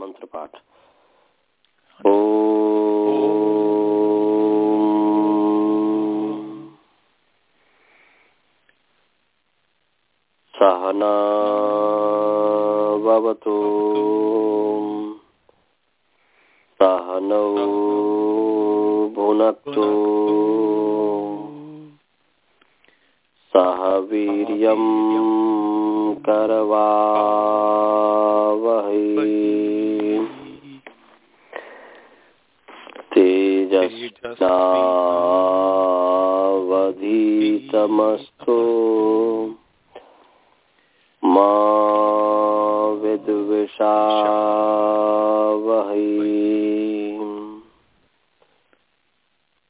मंत्र पाठ सहना भवतु। सहनौ भुनक्तु। सह वीर्यं करवावहै। तेजस्नावधीतमस्तु मा विद्विषावहै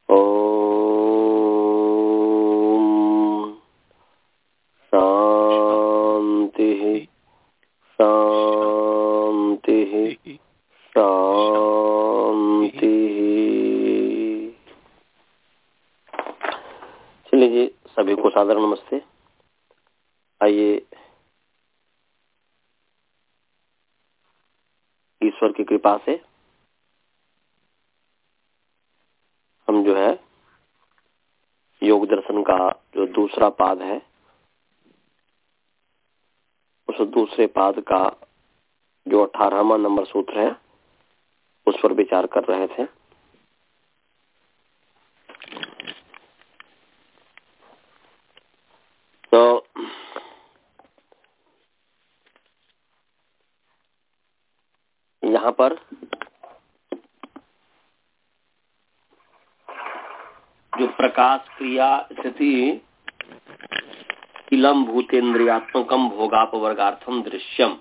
ॐ शान्तिः शान्तिः शांति चलिए जी सभी को सादर नमस्ते आइए ईश्वर की कृपा से हम जो है योग दर्शन का जो दूसरा पाद है उस दूसरे पाद का जो अठारहवा नंबर सूत्र है उस पर विचार कर रहे थे तो यहाँ पर जो प्रकाश क्रिया स्थिति इलम भूतेन्द्रियात्मकम भोगापवर्गार्थम दृश्यम।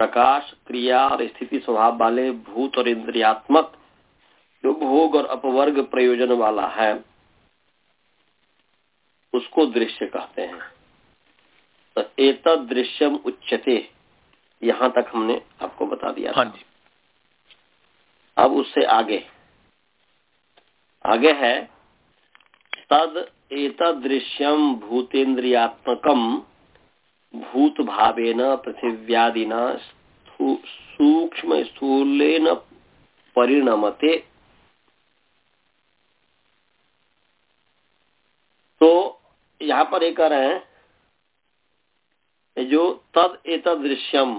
प्रकाश क्रिया और स्थिति स्वभाव वाले भूत और इंद्रियात्मक जो भोग और अपवर्ग प्रयोजन वाला है उसको दृश्य कहते हैं। तो एक दृश्यम उच्चते यहाँ तक हमने आपको बता दिया हाँ जी। अब उससे आगे। आगे है, तद एतदृश्यम भूतेन्द्रियात्मकम भूत भावेन पृथिव्यादिना सूक्ष्म स्थूलेन परिणमते। तो यहाँ पर एक कह रहे हैं, जो तद एतद दृश्यम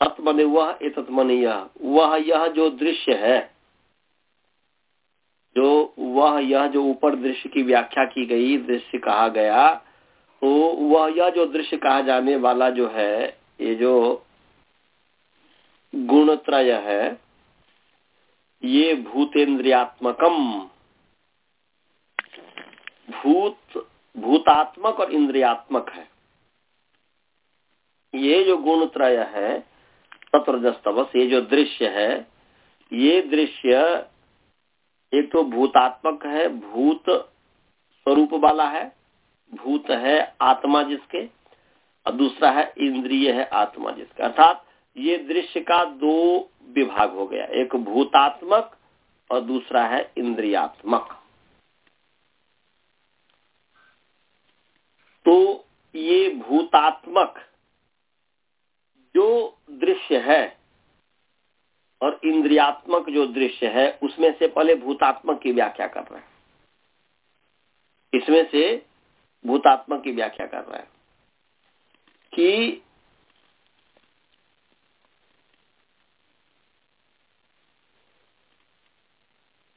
तत् वह एतत् मने यह, वह यह जो दृश्य है जो वह यह जो ऊपर दृश्य की व्याख्या की गई, दृश्य कहा गया तो वह यह जो दृश्य कहा जाने वाला जो है, ये जो गुणत्रय है, ये भूतेन्द्रियात्मकम। भूत, भूतात्मक और इंद्रियात्मक है। ये जो गुणत्रय है, तत्वजस्तवस, ये जो दृश्य है, ये दृश्य एक तो भूतात्मक है, भूत स्वरूप वाला है, भूत है आत्मा जिसके, और दूसरा है इंद्रिय है आत्मा जिसके। अर्थात ये दृश्य का दो विभाग हो गया, एक भूतात्मक और दूसरा है इंद्रियात्मक। तो ये भूतात्मक जो दृश्य है और इंद्रियात्मक जो दृश्य है, उसमें से पहले भूतात्मक की व्याख्या कर रहे हैं। इसमें से भूतात्मक की व्याख्या कर रहे हैं कि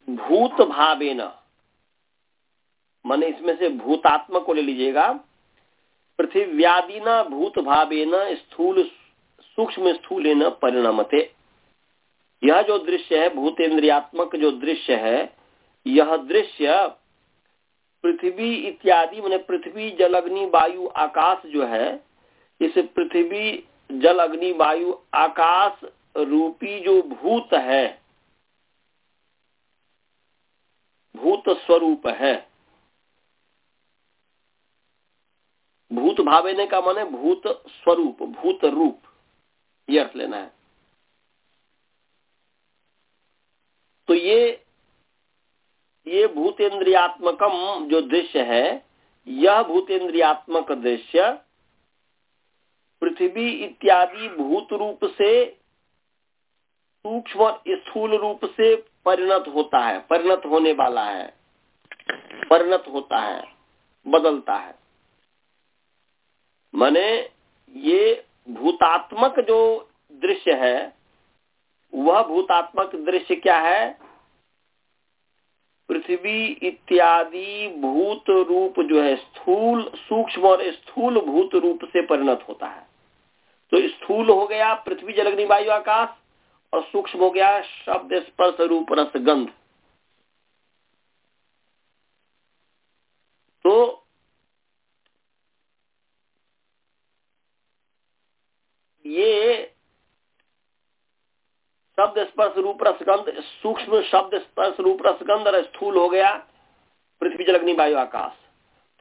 भूत भावेन, माने इसमें से भूतात्मक को ले लीजिएगा पृथिव्यादिना भूत भावेन स्थूल, सूक्ष्म स्थूल न परिणमते। यह जो दृश्य है भूत भूतेन्द्रियात्मक जो दृश्य है, यह दृश्य पृथ्वी इत्यादि, मैंने पृथ्वी, जल, अग्नि, वायु, आकाश जो है, इस पृथ्वी, जल, अग्नि, वायु, आकाश रूपी जो भूत है, भूत स्वरूप है। भूत भावेने का माने भूत स्वरूप, भूत रूप, ये अर्थ लेना है। तो ये ये भूतेन्द्रियात्मकम जो दृश्य है, यह भूतेन्द्रियात्मक दृश्य पृथ्वी इत्यादि भूत रूप से सूक्ष्म स्थूल रूप से परिणत होता है, परिणत होने वाला है, परिणत होता है, बदलता है। माने ये भूतात्मक जो दृश्य है वह भूतात्मक दृश्य क्या है? पृथ्वी इत्यादि भूत रूप जो है, स्थूल, सूक्ष्म और स्थूल भूत रूप से परिणत होता है। तो स्थूल हो गया पृथ्वी जलग्नि वायु आकाश और सूक्ष्म हो गया शब्द स्पर्श रूप रस गंध। तो ये शब्द स्पर्श रूप रसगंध, सूक्ष्म शब्द स्पर्श रूप रसगंध और स्थूल हो गया, पृथ्वी जलग्नि वायु आकाश।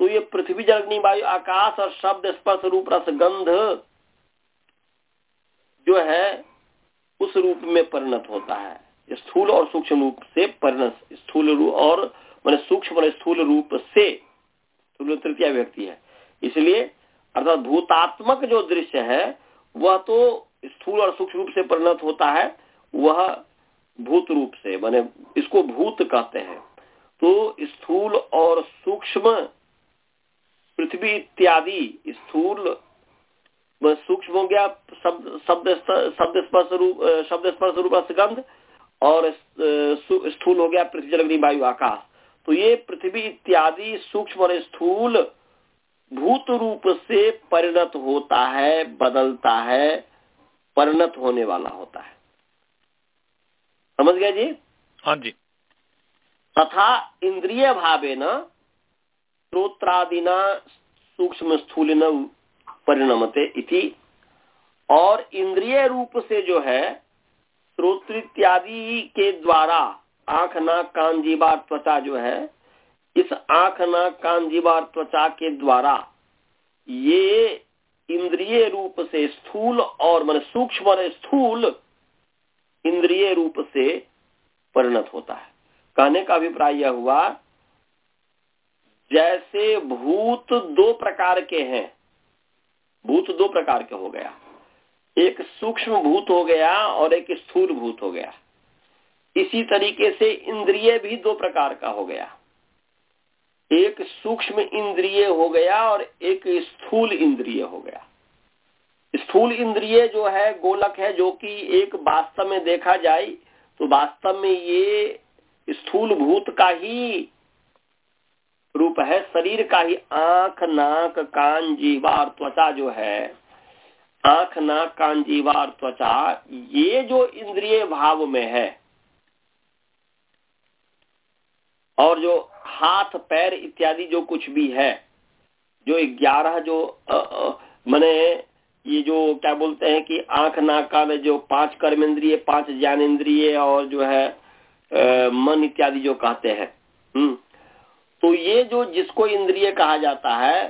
तो ये पृथ्वी जलग्नि वायु आकाश और शब्द स्पर्श रूप रसगंध जो है, उस रूप में परिणत होता है। स्थूल और सूक्ष्म रूप से परिणत, स्थूल रूप और मैंने सूक्ष्म और स्थूल रूप से तृतीय व्यक्ति है। इसलिए अर्थात भूतात्मक जो दृश्य है, वह तो स्थूल और सूक्ष्म रूप से परिणत होता है वह भूत रूप से, माने इसको भूत कहते हैं। तो स्थूल और सूक्ष्म पृथ्वी इत्यादि, स्थूल सूक्ष्म हो गया, शब्द शब्द स्पर्श रूप शब्द स्पर्श रूप गंध और स्थूल हो गया पृथ्वी जलग्नि वायु आकाश। तो ये पृथ्वी इत्यादि सूक्ष्म और स्थूल भूत रूप से परिणत होता है, बदलता है, परिणत होने वाला होता है। समझ गया जी? हाँ जी। तथा इंद्रिय भावे न श्रोत्रादिना सूक्ष्म स्थूल परिणमते इति। और इंद्रिय रूप से जो है श्रोत इत्यादि के द्वारा आँख नाक कान जीवा त्वचा जो है इस आँख नाक कान जीवा त्वचा के द्वारा ये इंद्रिय रूप से स्थूल और मान सूक्ष्म स्थूल रूप से परिणत होता है। कहने का अभिप्राय यह हुआ, जैसे भूत दो प्रकार के हैं, भूत दो प्रकार के हो गया। एक सूक्ष्म भूत हो गया और एक स्थूल भूत हो गया। इसी तरीके से इंद्रिय भी दो प्रकार का हो गया। एक सूक्ष्म इंद्रिय हो गया और एक स्थूल इंद्रिय हो गया। स्थूल इंद्रिय जो है, गोलक है, जो कि एक वास्तव में देखा जाए तो वास्तव में ये स्थूल भूत का ही रूप है, शरीर का ही आँख, नाक, कान जीवार त्वचा जो है। आँख, नाक, कान जीवार त्वचा, ये जो इंद्रिय भाव में है। और जो हाथ, पैर इत्यादि जो कुछ भी है, जो ग्यारह जो मैंने ये जो क्या बोलते हैं कि आँख नाक कान जो पाँच कर्म इंद्रिय पाँच ज्ञान इंद्रिय और जो है आ, मन इत्यादि जो कहते हैं हम्म। तो ये जो जिसको इंद्रिय कहा जाता है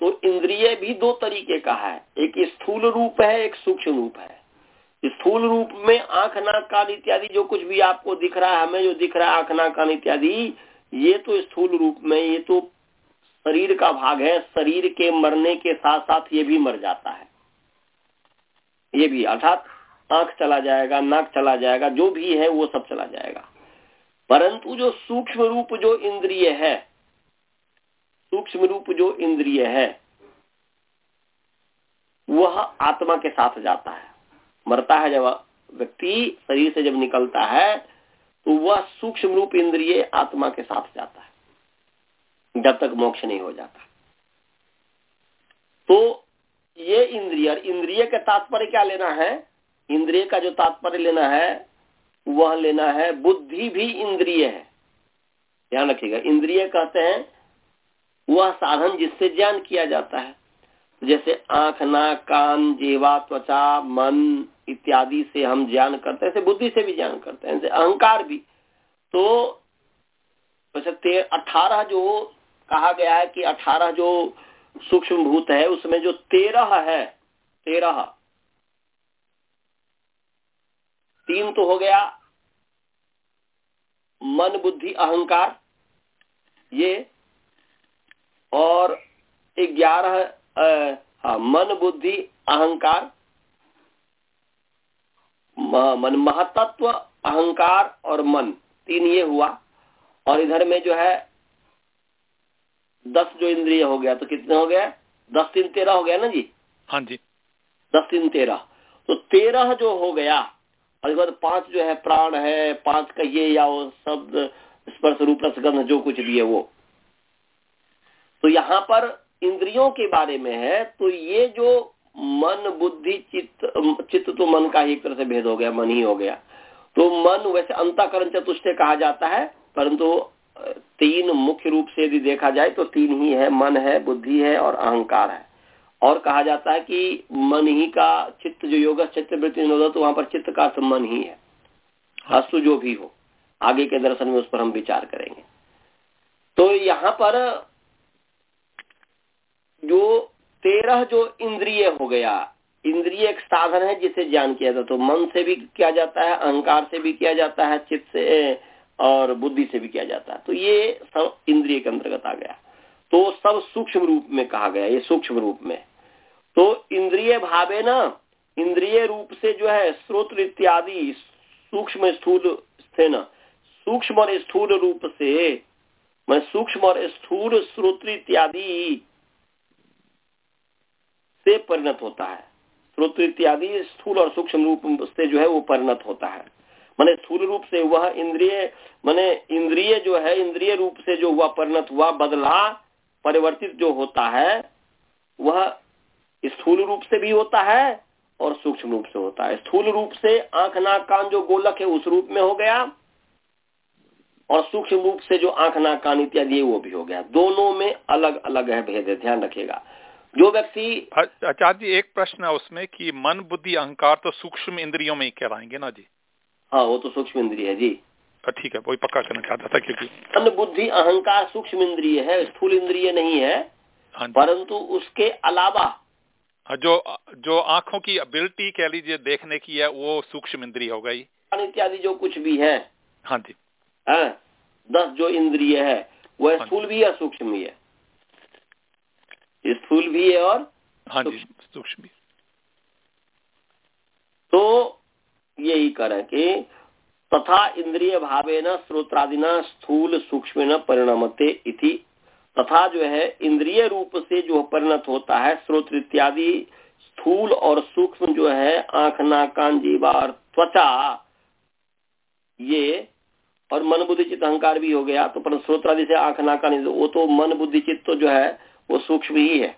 तो इंद्रिय भी दो तरीके का है। एक स्थूल रूप है एक सूक्ष्म रूप है। स्थूल रूप में आँख नाक कान इत्यादि जो कुछ भी आपको दिख रहा है हमें जो दिख रहा है आँख नाक कान इत्यादि ये तो स्थूल रूप में ये तो शरीर का भाग है। शरीर के मरने के साथ साथ ये भी मर जाता है। ये भी, अर्थात आँख चला जाएगा, नाक चला जाएगा, जो भी है वो सब चला जाएगा। परंतु जो सूक्ष्म रूप जो इंद्रिय है, सूक्ष्म रूप जो इंद्रिय है, वह आत्मा के साथ जाता है। मरता है जब व्यक्ति शरीर से जब निकलता है तो वह सूक्ष्म रूप इंद्रिय आत्मा के साथ जाता है। जब तक मोक्ष नहीं हो जाता। तो ये इंद्रिय इंद्रिय का तात्पर्य क्या लेना है? इंद्रिय का जो तात्पर्य लेना है, वह लेना है बुद्धि भी इंद्रिय है। ध्यान रखिएगा, इंद्रिय कहते हैं, वह साधन जिससे ज्ञान किया जाता है। जैसे आँख, नाक, कान, जेवा, त्वचा, मन इत्यादि से हम ज्ञान करते हैं बुद्धि से भी ज्ञान करते हैं अहंकार भी। तो अठारह जो कहा गया है कि अठारह जो सूक्ष्म भूत है, उसमें जो तेरह है, तेरह। तीन तो हो गया मन, बुद्धि, अहंकार, ये, और ग्यारह हाँ मन, बुद्धि, अहंकार मन, महतत्व, अहंकार और मन, तीन ये हुआ। और इधर में जो है दस जो इंद्रिय हो गया तो कितने हो गया? दस तीन तेरह हो गया ना जी? हाँ जी। दस तीन तेरह। तो तेरह जो हो गया और इसके बाद पाँच जो है प्राण है पाँच कहिए या वो शब्द स्पर्श रूप रसगंध जो कुछ भी है वो। तो यहाँ पर इंद्रियों के बारे में है तो ये जो मन बुद्धि चित्त चित्त तो मन का ही एक तरह से भेद हो गया मन ही हो गया। तो मन वैसे अंताकरण चतुष्ट कहा जाता है परंतु तीन मुख्य रूप से यदि देखा जाए तो तीन ही है मन है बुद्धि है और अहंकार है। और कहा जाता है कि मन ही का चित्त जो योग चित्त वृत्ति तो वहाँ पर चित्त का तो मन ही है। अस्तु जो भी हो आगे के दर्शन में उस पर हम विचार करेंगे। तो यहाँ पर जो तेरह जो इंद्रिय हो गया इंद्रिय एक साधन है जिसे ज्ञान किया जाता तो मन से भी किया जाता है अहंकार से भी किया जाता है चित्त से और बुद्धि से भी किया जाता है। तो ये सब इंद्रिय के अंतर्गत आ गया। तो सब सूक्ष्म रूप में कहा गया, ये सूक्ष्म रूप में। तो इंद्रिय भावे ना, इंद्रिय रूप से जो है, स्रोत इत्यादि सूक्ष्म स्थूल थे न, सूक्ष्म और स्थूल रूप से, मैं सूक्ष्म और स्थूल स्रोत इत्यादि से परिणत होता है। स्रोत इत्यादि स्थूल और सूक्ष्म रूप से जो है, वो परिणत होता है। मैंने स्थूल रूप से वह इंद्रिय, मैंने इंद्रिय जो है, इंद्रिय रूप से जो हुआ परिणत, हुआ बदला, परिवर्तित जो होता है, वह स्थूल रूप से भी होता है और सूक्ष्म रूप से होता है। स्थूल रूप से आँख नाक कान जो गोलक है, उस रूप में हो गया और सूक्ष्म रूप से जो आँख नाक कान इत्यादि वो भी हो गया। दोनों में अलग अलग है भेद, ध्यान रखेगा जो व्यक्ति आचार्य जी, एक प्रश्न है उसमें कि मन, बुद्धि, अहंकार तो सूक्ष्म इंद्रियों में ही कहलाएँगे ना जी? हाँ वो तो सूक्ष्म इंद्रिय है जी। ठीक है वही पक्का करना चाहता था क्योंकि मन बुद्धि अहंकार सूक्ष्म इंद्रिय है स्थूल इंद्रिय नहीं है हाँ परंतु उसके अलावा हाँ, जो जो आँखों की एबिलिटी कह लीजिए देखने की है वो सूक्ष्म इंद्रिय हो गई। इत्यादि जो कुछ भी है हाँ जी। हाँ, दस जो इंद्रिय है वो हाँ स्थूल भी है सूक्ष्म भी है। स्थूल भी है और हाँ जी सूक्ष्म। भी तो यही करें कि तथा इंद्रिय भावे न स्रोत्रादिना स्थूल सूक्ष्म न परिणमते इति। तथा जो है इंद्रिय रूप से जो परिणत होता है स्रोत इत्यादि स्थूल और सूक्ष्म जो है आँख नाक कान जीवा और त्वचा ये और मन बुद्धि चित्त अहंकार भी हो गया तो पर स्रोत्रादि से आँख नाक कान वो तो मन बुद्धि चित्त तो जो है वो सूक्ष्म ही है।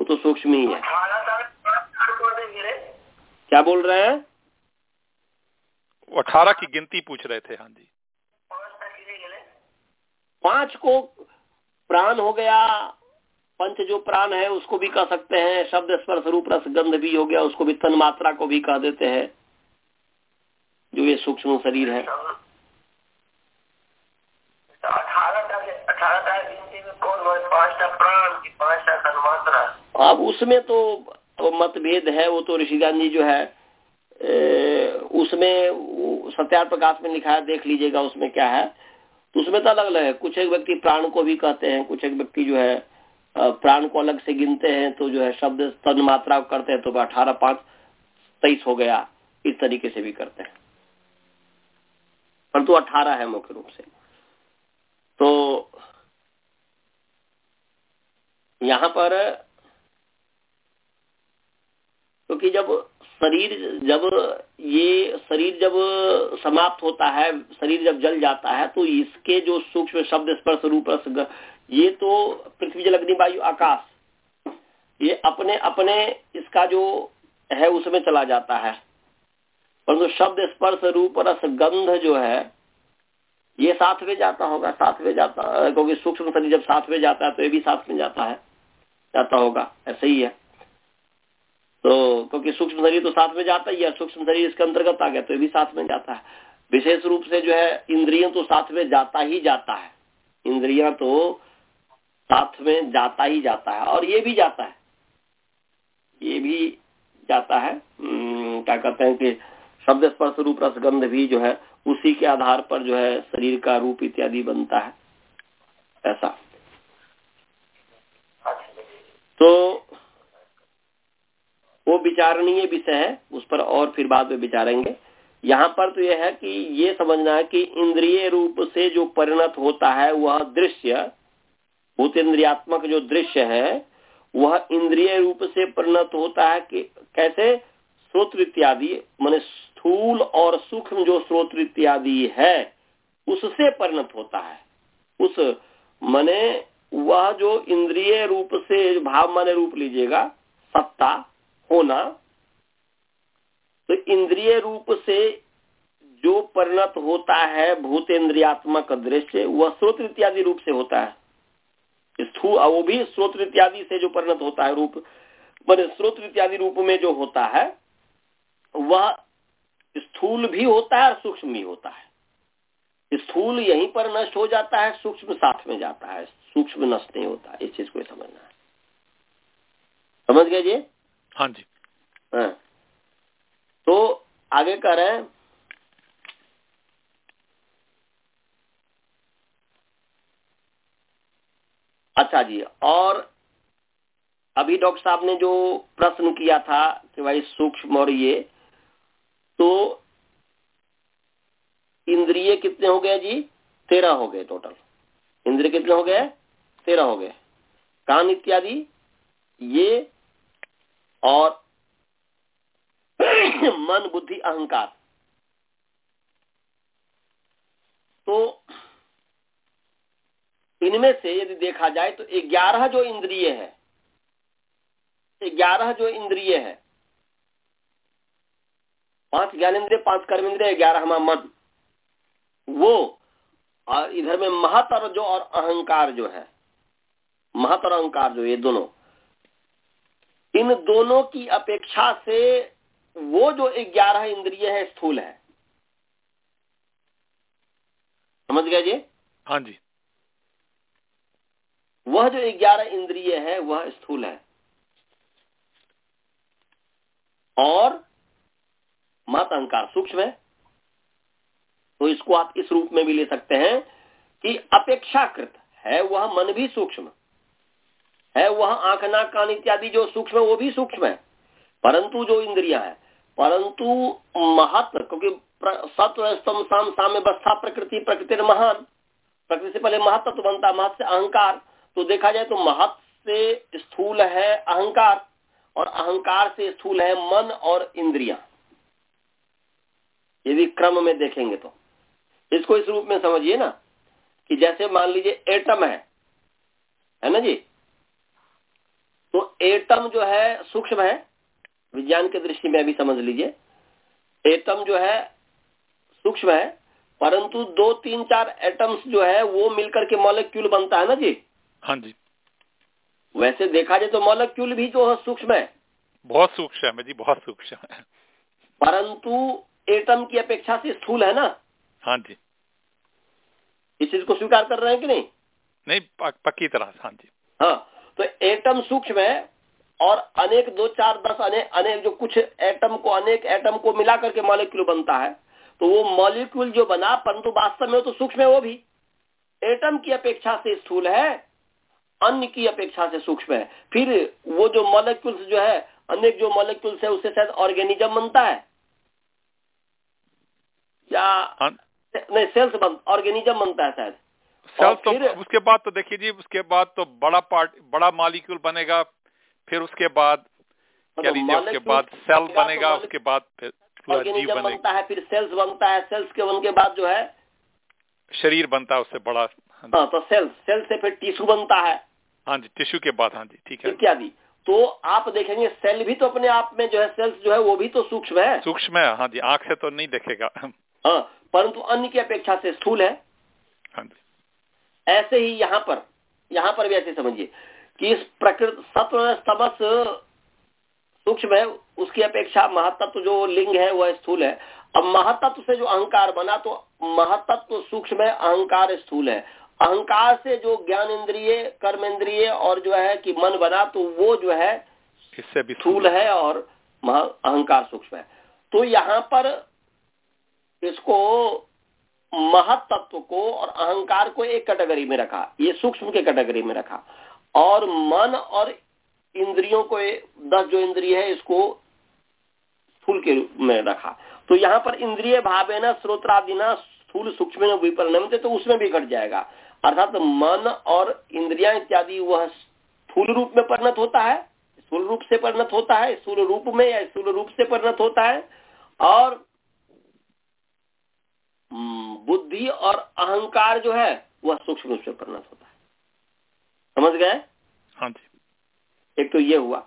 वो तो सूक्ष्म ही है। क्या बोल रहे हैं? अठारह की गिनती पूछ रहे थे हाँ जी। पाँच को प्राण हो गया पंच जो प्राण है उसको भी कह सकते हैं शब्द स्पर्श रूप रस गंध भी हो गया उसको भी तन मात्रा को भी कह देते हैं जो ये सूक्ष्म शरीर है। अब उसमें तो मतभेद है वो तो ऋषिदान जी जो है उसमें सत्यार प्रकाश में लिखा है, देख लीजिएगा उसमें क्या है। तो उसमें तो अलग अलग है। कुछ एक व्यक्ति प्राण को भी कहते हैं, कुछ एक व्यक्ति जो है प्राण को अलग से गिनते हैं तो जो है शब्द तन मात्रा करते हैं तो अठारह पाँच तेईस हो गया, इस तरीके से भी करते हैं। परंतु अठारह है मुख्य रूप से। तो यहाँ पर क्योंकि जब शरीर, जब ये शरीर जब समाप्त होता है, शरीर जब जल जाता है तो इसके जो सूक्ष्म शब्द स्पर्श रूप ये तो पृथ्वी जल अग्नि वायु आकाश, ये अपने अपने इसका जो है उसमें चला जाता है। परंतु शब्द स्पर्श रूप रस गंध जो है, ये साथ में जाता होगा, साथ में जाता, क्योंकि सूक्ष्म शरीर जब साथ में जाता है तो ये भी साथ में जाता है, जाता होगा, ऐसे ही है। तो क्योंकि सूक्ष्म शरीर तो साथ में जाता ही है सूक्ष्म शरीर इसके अंतर्गत आ गया तो ये भी साथ में जाता है। विशेष रूप से जो है इंद्रिया तो साथ में जाता ही जाता है। इंद्रिया तो साथ में जाता ही जाता है और ये भी जाता है। ये भी जाता है। हम्म, क्या कहते हैं कि शब्द स्पर्श रूप रसगंध भी जो है उसी के आधार पर जो है शरीर का रूप इत्यादि बनता है। ऐसा। तो वो विचारणीय विषय है, उस पर और फिर बाद में विचारेंगे। यहाँ पर तो यह है कि ये समझना है कि इंद्रिय रूप से जो परिणत होता है, वह दृश्य भूत इंद्रियात्मक जो दृश्य है, वह इंद्रिय रूप से परिणत होता है कि कैसे? स्रोत इत्यादि, मान स्थूल और सूक्ष्म जो स्रोत इत्यादि है, उससे परिणत होता है। उस, मने वह जो इंद्रिय रूप से, भाव माने रूप लीजिएगा, सत्ता होना तो इंद्रिय रूप से जो परिणत होता है भूत इंद्रियात्मक दृश्य, वह स्रोत इत्यादि रूप से होता है। स्थूल वो भी स्रोत इत्यादि से जो परिणत होता है रूप मैंने स्रोत इत्यादि रूप में जो होता है, वह स्थूल भी होता है और सूक्ष्म भी होता है। स्थूल यहीं पर नष्ट हो जाता है, सूक्ष्म साथ में जाता है, सूक्ष्म नष्ट नहीं होता, इस चीज़ को समझना है। समझ गए जी? हाँ जी। हाँ। तो आगे कह रहे हैं अच्छा जी, और अभी डॉक्टर साहब ने जो प्रश्न किया था कि भाई सूक्ष्म और ये तो इंद्रिय कितने हो गए जी? तेरह हो गए टोटल इंद्रिय कितने हो गए? तेरह हो गए। कान इत्यादि, ये और मन, बुद्धि, अहंकार। तो इनमें से यदि देखा जाए तो ग्यारह जो इंद्रिय है, ग्यारह जो इंद्रिय है, पाँच ज्ञान इंद्रिय पाँच कर्म इंद्रिय ग्यारहवा मन, वो और इधर में महतर जो और अहंकार जो है महतर अहंकार जो, ये दोनों। इन दोनों की अपेक्षा से वो जो ग्यारह इंद्रिय है स्थूल है। समझ गया जी? हाँ जी। वह जो ग्यारह इंद्रिय है वह स्थूल है। और मत अहंकार सूक्ष्म है। तो इसको आप इस रूप में भी ले सकते हैं कि अपेक्षाकृत है वह मन भी सूक्ष्म। है वह आँख नाक कान इत्यादि जो सूक्ष्म है, वो भी सूक्ष्म है। परंतु जो इंद्रिया है, परंतु महत्व, क्योंकि सत्व स्तम साम, साम्य बस्था प्रकृति प्रकृति महान। प्रकृति से पहले महत्व तो बनता महत्व से अहंकार। तो देखा जाए तो महत्व से स्थूल है अहंकार, और अहंकार से स्थूल है मन और इंद्रिया। यदि क्रम में देखेंगे तो। इसको इस रूप में समझिए ना, कि जैसे मान लीजिए एटम है है ना जी? तो एटम जो है सूक्ष्म है विज्ञान के दृष्टि में अभी समझ लीजिए। एटम जो है सूक्ष्म है परंतु दो तीन चार एटम्स जो है वो मिलकर के मॉलिक्यूल बनता है ना जी? हाँ जी। वैसे देखा जाए तो मॉलिक्यूल भी जो है सूक्ष्म है। बहुत सूक्ष्म है जी बहुत सूक्ष्म है। परंतु एटम की अपेक्षा से स्थूल है ना? हाँ जी। इस चीज़ को स्वीकार कर रहे हैं कि नहीं? नहीं पक्की तरह हाँ जी। हाँ तो एटम सूक्ष्म है और अनेक दो चार दस अनेक अनेक जो कुछ एटम को अनेक एटम को मिला करके मॉलिक्यूल बनता है। तो वो मॉलिक्यूल जो बना परंतु वास्तव में तो सूक्ष्म है वो भी। एटम की अपेक्षा से स्थूल है अन्य की अपेक्षा से सूक्ष्म है। फिर वो जो मॉलिक्यूल्स जो है अनेक जो मॉलिक्यूल्स है उससे शायद ऑर्गेनिज्म बनता है। या हाँ। नहीं सेल्स बन ऑर्गेनिज्म बनता है शायद। सेल्स तो उसके बाद तो देखिए जी उसके बाद तो बड़ा पार्ट बड़ा मालिक्यूल बनेगा फिर उसके बाद तो क्या लीजिए उसके बाद सेल बनेगा उसके बाद फिर ऑर्गेनिज्म बनता है फिर सेल्स बनता है सेल्स के बनने के बाद जो है शरीर बनता है उससे बड़ा हाँ तो सेल्स सेल से फिर टिश्यू बनता है। हाँ जी टिश्यू के बाद हाँ जी ठीक है। इत्यादि। तो आप देखेंगे सेल भी तो अपने आप में जो है सेल्स जो है वो भी तो सूक्ष्म है। सूक्ष्म है हाँ जी आँख से तो नहीं देखेगा। हाँ परंतु अन्य की अपेक्षा से स्थूल है। हाँ जी। ऐसे ही यहाँ पर यहाँ पर भी ऐसे समझिए कि इस प्रकृति सत्व तमस सूक्ष्म है उसकी अपेक्षा महातत्व जो लिंग है वह स्थूल है। अब महातत्व से जो अहंकार बना तो महातत्व सूक्ष्म है अहंकार स्थूल है। अहंकार से जो ज्ञान इंद्रिय कर्म इंद्रिय और जो है कि मन बना तो वो जो है इससे भी स्थूल है। और अहंकार सूक्ष्म है। तो यहाँ पर इसको महत्व को और अहंकार को एक कैटेगरी में रखा, ये सूक्ष्म के कैटेगरी में रखा। और मन और इंद्रियों को दस जो इंद्रिय है, इसको स्थूल के रूप में रखा। तो यहाँ पर इंद्रिय भावे न स्रोत्रादिना स्थूल सूक्ष्म विपरिणाम तो उसमें भी घट जाएगा। अर्थात तो मन और इंद्रिया इत्यादि, वह स्थूल रूप में परिणत होता है, स्थूल रूप से परिणत होता है, स्थूल रूप में या स्थूल रूप से परिणत होता है, और बुद्धि और अहंकार जो है वह सूक्ष्म रूप से परिणत होता है। समझ गए? हाँ जी। एक तो ये हुआ।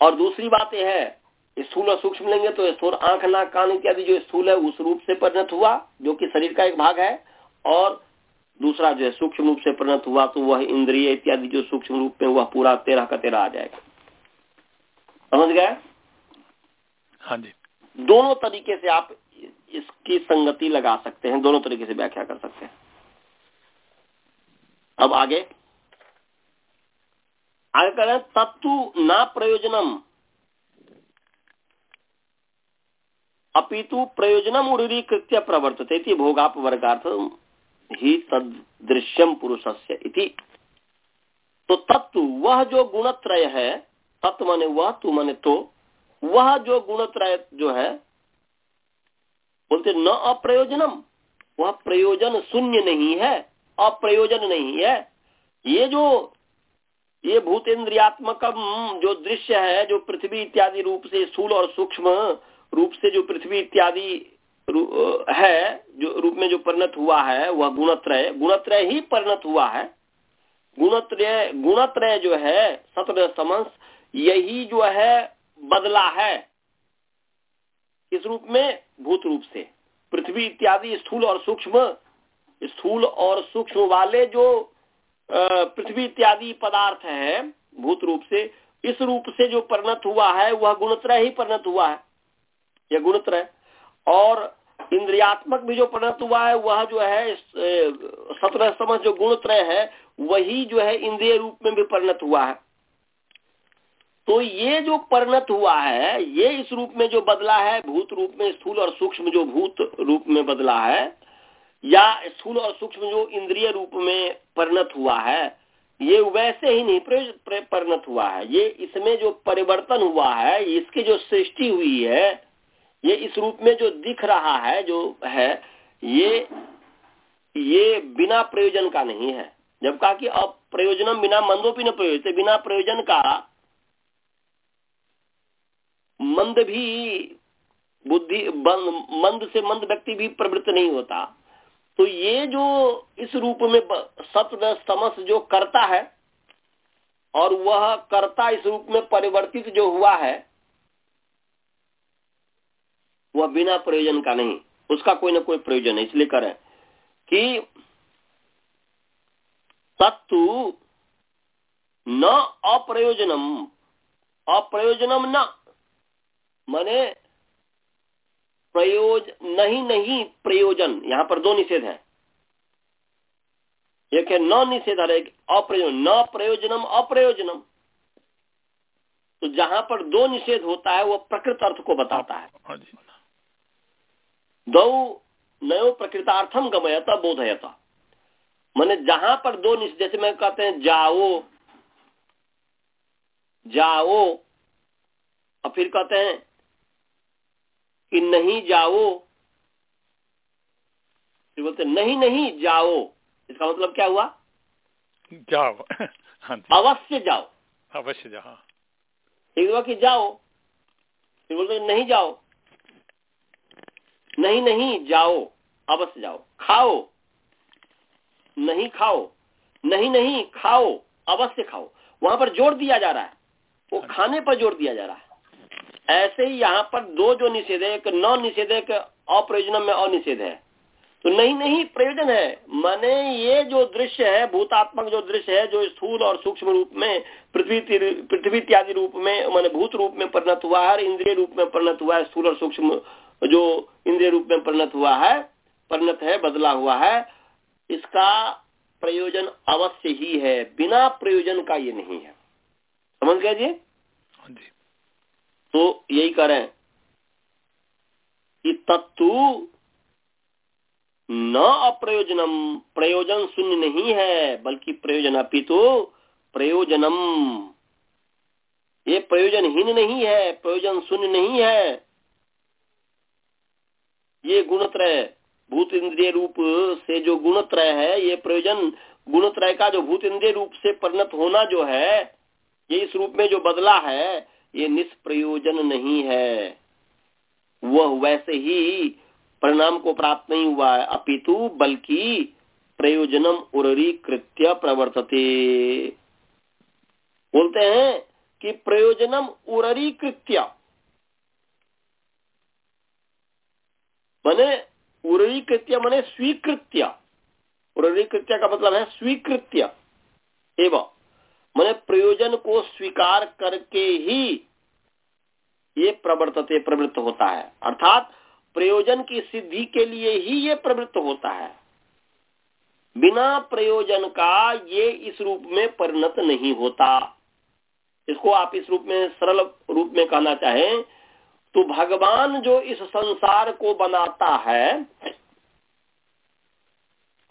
और दूसरी बात यह है स्थूल और सूक्ष्म लेंगे तो स्थूल आँख नाक कान इत्यादि जो स्थूल है उस रूप से परिणत हुआ जो कि शरीर का एक भाग है। और दूसरा जो है सूक्ष्म रूप से परिणत हुआ तो वह इंद्रिय इत्यादि जो सूक्ष्म रूप में वह पूरा तेरह का तेरह आ जाएगा। समझ गए? हाँ जी। दोनों तरीके से आप इसकी संगति लगा सकते हैं, दोनों तरीके से व्याख्या कर सकते हैं। अब आगे। आगे करें तत्व ना प्रयोजनम। अपितु प्रयोजनम उरीकृत्य प्रवर्तते भोगाप वर्गार्थ ही तदृश्यम पुरुष इति। तो तत्व वह जो गुणत्रय है तत्व माने वह, तू माने तो वह जो गुणत्रय जो है बोलते, न अप्रयोजनम, वह प्रयोजन शून्य नहीं है, अप्रयोजन नहीं है। ये जो, ये भूतेन्द्रियात्मक जो दृश्य है, जो पृथ्वी इत्यादि रूप से स्थूल और सूक्ष्म रूप से जो पृथ्वी इत्यादि है, जो रूप में जो परिणत हुआ है, वह गुणत्रय गुणत्रय ही परिणत हुआ है। गुणत्रय गुणत्रय जो है सत्र समंस, यही जो है, बदला है। किस रूप में, भूत रूप से। पृथ्वी इत्यादि स्थूल और सूक्ष्म, स्थूल और सूक्ष्म वाले जो पृथ्वी इत्यादि पदार्थ है, भूत रूप से, इस रूप से जो परिणत हुआ है, वह गुणत्रय ही परिणत हुआ है। यह गुणत्रय। और इंद्रियात्मक भी जो परिणत हुआ है, वह जो है सत्रह समझ जो गुणत्रय है, वही जो है, इंद्रिय रूप में भी परिणत हुआ है। तो ये जो परिणत हुआ है, ये इस रूप में जो बदला है, भूत रूप में स्थूल और सूक्ष्म जो भूत रूप में बदला है, या स्थूल और सूक्ष्म जो इंद्रिय रूप में परिणत हुआ है, ये वैसे ही नहीं परिणत हुआ है। ये इसमें जो परिवर्तन हुआ है, इसकी जो सृष्टि हुई है, ये इस रूप में जो दिख रहा है, जो है, ये ये बिना प्रयोजन का नहीं है। जब कहा कि अब प्रयोजनम बिना मंदोपी न प्रयोजन बिना प्रयोजन का मंद भी बुद्धि मंद से मंद व्यक्ति भी प्रवृत्त नहीं होता। तो ये जो इस रूप में सत्य समस जो करता है, और वह कर्ता इस रूप में परिवर्तित जो हुआ है, वह बिना प्रयोजन का नहीं, उसका कोई ना कोई प्रयोजन है, इसलिए करें कि तत्व न अप्रयोजनम अप्रयोजनम न माने प्रयोज नहीं नहीं प्रयोजन। यहाँ पर दो निषेध है। एक है न निषेध है एक अप्रयोजन। न प्रयोजनम अप्रयोजनम। तो जहाँ पर दो निषेध होता है वो प्रकृत अर्थ को बताता है। हाँ दो नयो प्रकृतार्थम गमयता बोधयता। मैंने जहाँ पर दो निषेध जैसे मैं कहते हैं जाओ जाओ और फिर कहते हैं कि नहीं जाओ। फिर बोलते नहीं नहीं जाओ। इसका मतलब क्या हुआ? जाओ। हाँ अवश्य जाओ। अवश्य जाओ एक हुआ कि जाओ। फिर बोलते नहीं जाओ। नहीं नहीं जाओ। अवश्य जाओ। खाओ। नहीं खाओ। नहीं नहीं खाओ। अवश्य खाओ। वहाँ पर ज़ोर दिया जा रहा है। वो हाँ खाने पर ज़ोर दिया जा रहा है। ऐसे ही यहाँ पर दो जो निषेध है, एक न निषेध है अप्रयोजन में अनिषेध है। तो नहीं नहीं, प्रयोजन है। माने ये जो दृश्य है, भूतात्मक जो दृश्य है, जो स्थूल और सूक्ष्म रूप में, पृथ्वी पृथ्वी इत्यादि रूप में, माने भूत रूप में परिणत हुआ है इंद्रिय रूप में परिणत हुआ है, स्थूल और सूक्ष्म जो इंद्रिय रूप में परिणत हुआ है, परिणत है, बदला हुआ है, इसका प्रयोजन अवश्य ही है। बिना प्रयोजन का ये नहीं है। समझ गया जी। हाँ तो यही करें कि तत्व न अप्रयोजनम, प्रयोजन शून्य नहीं है, बल्कि प्रयोजन अपितु प्रयोजनम। ये प्रयोजनहीन नहीं है, प्रयोजन शून्य नहीं है। ये गुणत्रय, भूत इंद्रिय रूप से जो गुणत्रय है, ये प्रयोजन गुणत्रय का जो भूत इंद्रिय रूप से परिणत होना जो है, ये इस रूप में जो बदला है ये निष्प्रयोजन नहीं है। वह वैसे ही परिणाम को प्राप्त नहीं हुआ है। अपितु बल्कि प्रयोजनम उरी कृत्य प्रवर्तते। बोलते हैं कि प्रयोजनम उरी कृत्य मने उरी कृत्य मने स्वीकृत्य। उरी कृत्य का मतलब है स्वीकृत्य। एवं मैंने प्रयोजन को स्वीकार करके ही ये प्रवर्तते प्रवृत्त होता है। अर्थात प्रयोजन की सिद्धि के लिए ही ये प्रवृत्त होता है। बिना प्रयोजन का ये इस रूप में परिणत नहीं होता। इसको आप इस रूप में, सरल रूप में कहना चाहें तो भगवान जो इस संसार को बनाता है,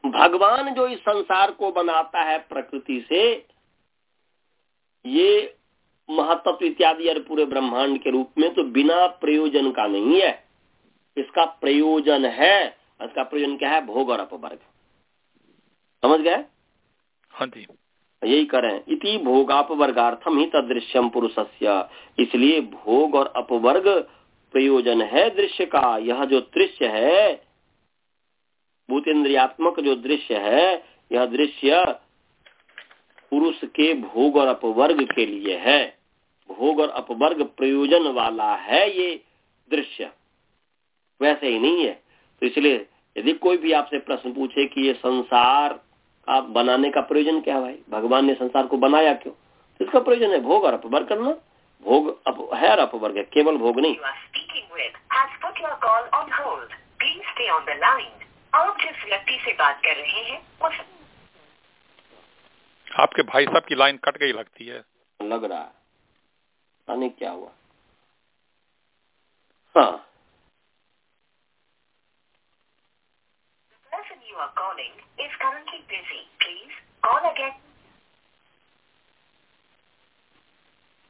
भगवान जो इस संसार को बनाता है प्रकृति से ये महत्व इत्यादि और पूरे ब्रह्मांड के रूप में तो बिना प्रयोजन का नहीं है। इसका प्रयोजन है इसका प्रयोजन क्या है? भोग और अपवर्ग। समझ गए? हाँ जी। यही करें इति भोगापवर्गार्थम ही तदृश्यम पुरुष इसलिए भोग और अपवर्ग प्रयोजन है दृश्य का। यह जो दृश्य है भूतेन्द्रियात्मक जो दृश्य है यह दृश्य पुरुष के भोग और अपवर्ग के लिए है। भोग और अपवर्ग प्रयोजन वाला है ये दृश्य। वैसे ही नहीं है। तो इसलिए यदि कोई भी आपसे प्रश्न पूछे कि ये संसार का बनाने का प्रयोजन क्या है भाई? भगवान ने संसार को बनाया क्यों? तो इसका प्रयोजन है भोग और अपवर्ग करना। भोग अप, है और अपवर्ग है केवल भोग नहीं। आप जिस व्यक्ति से बात कर रहे हैं उस आपके भाई साहब की लाइन कट गई लगती है। लग रहा है। पता क्या हुआ? हाँ।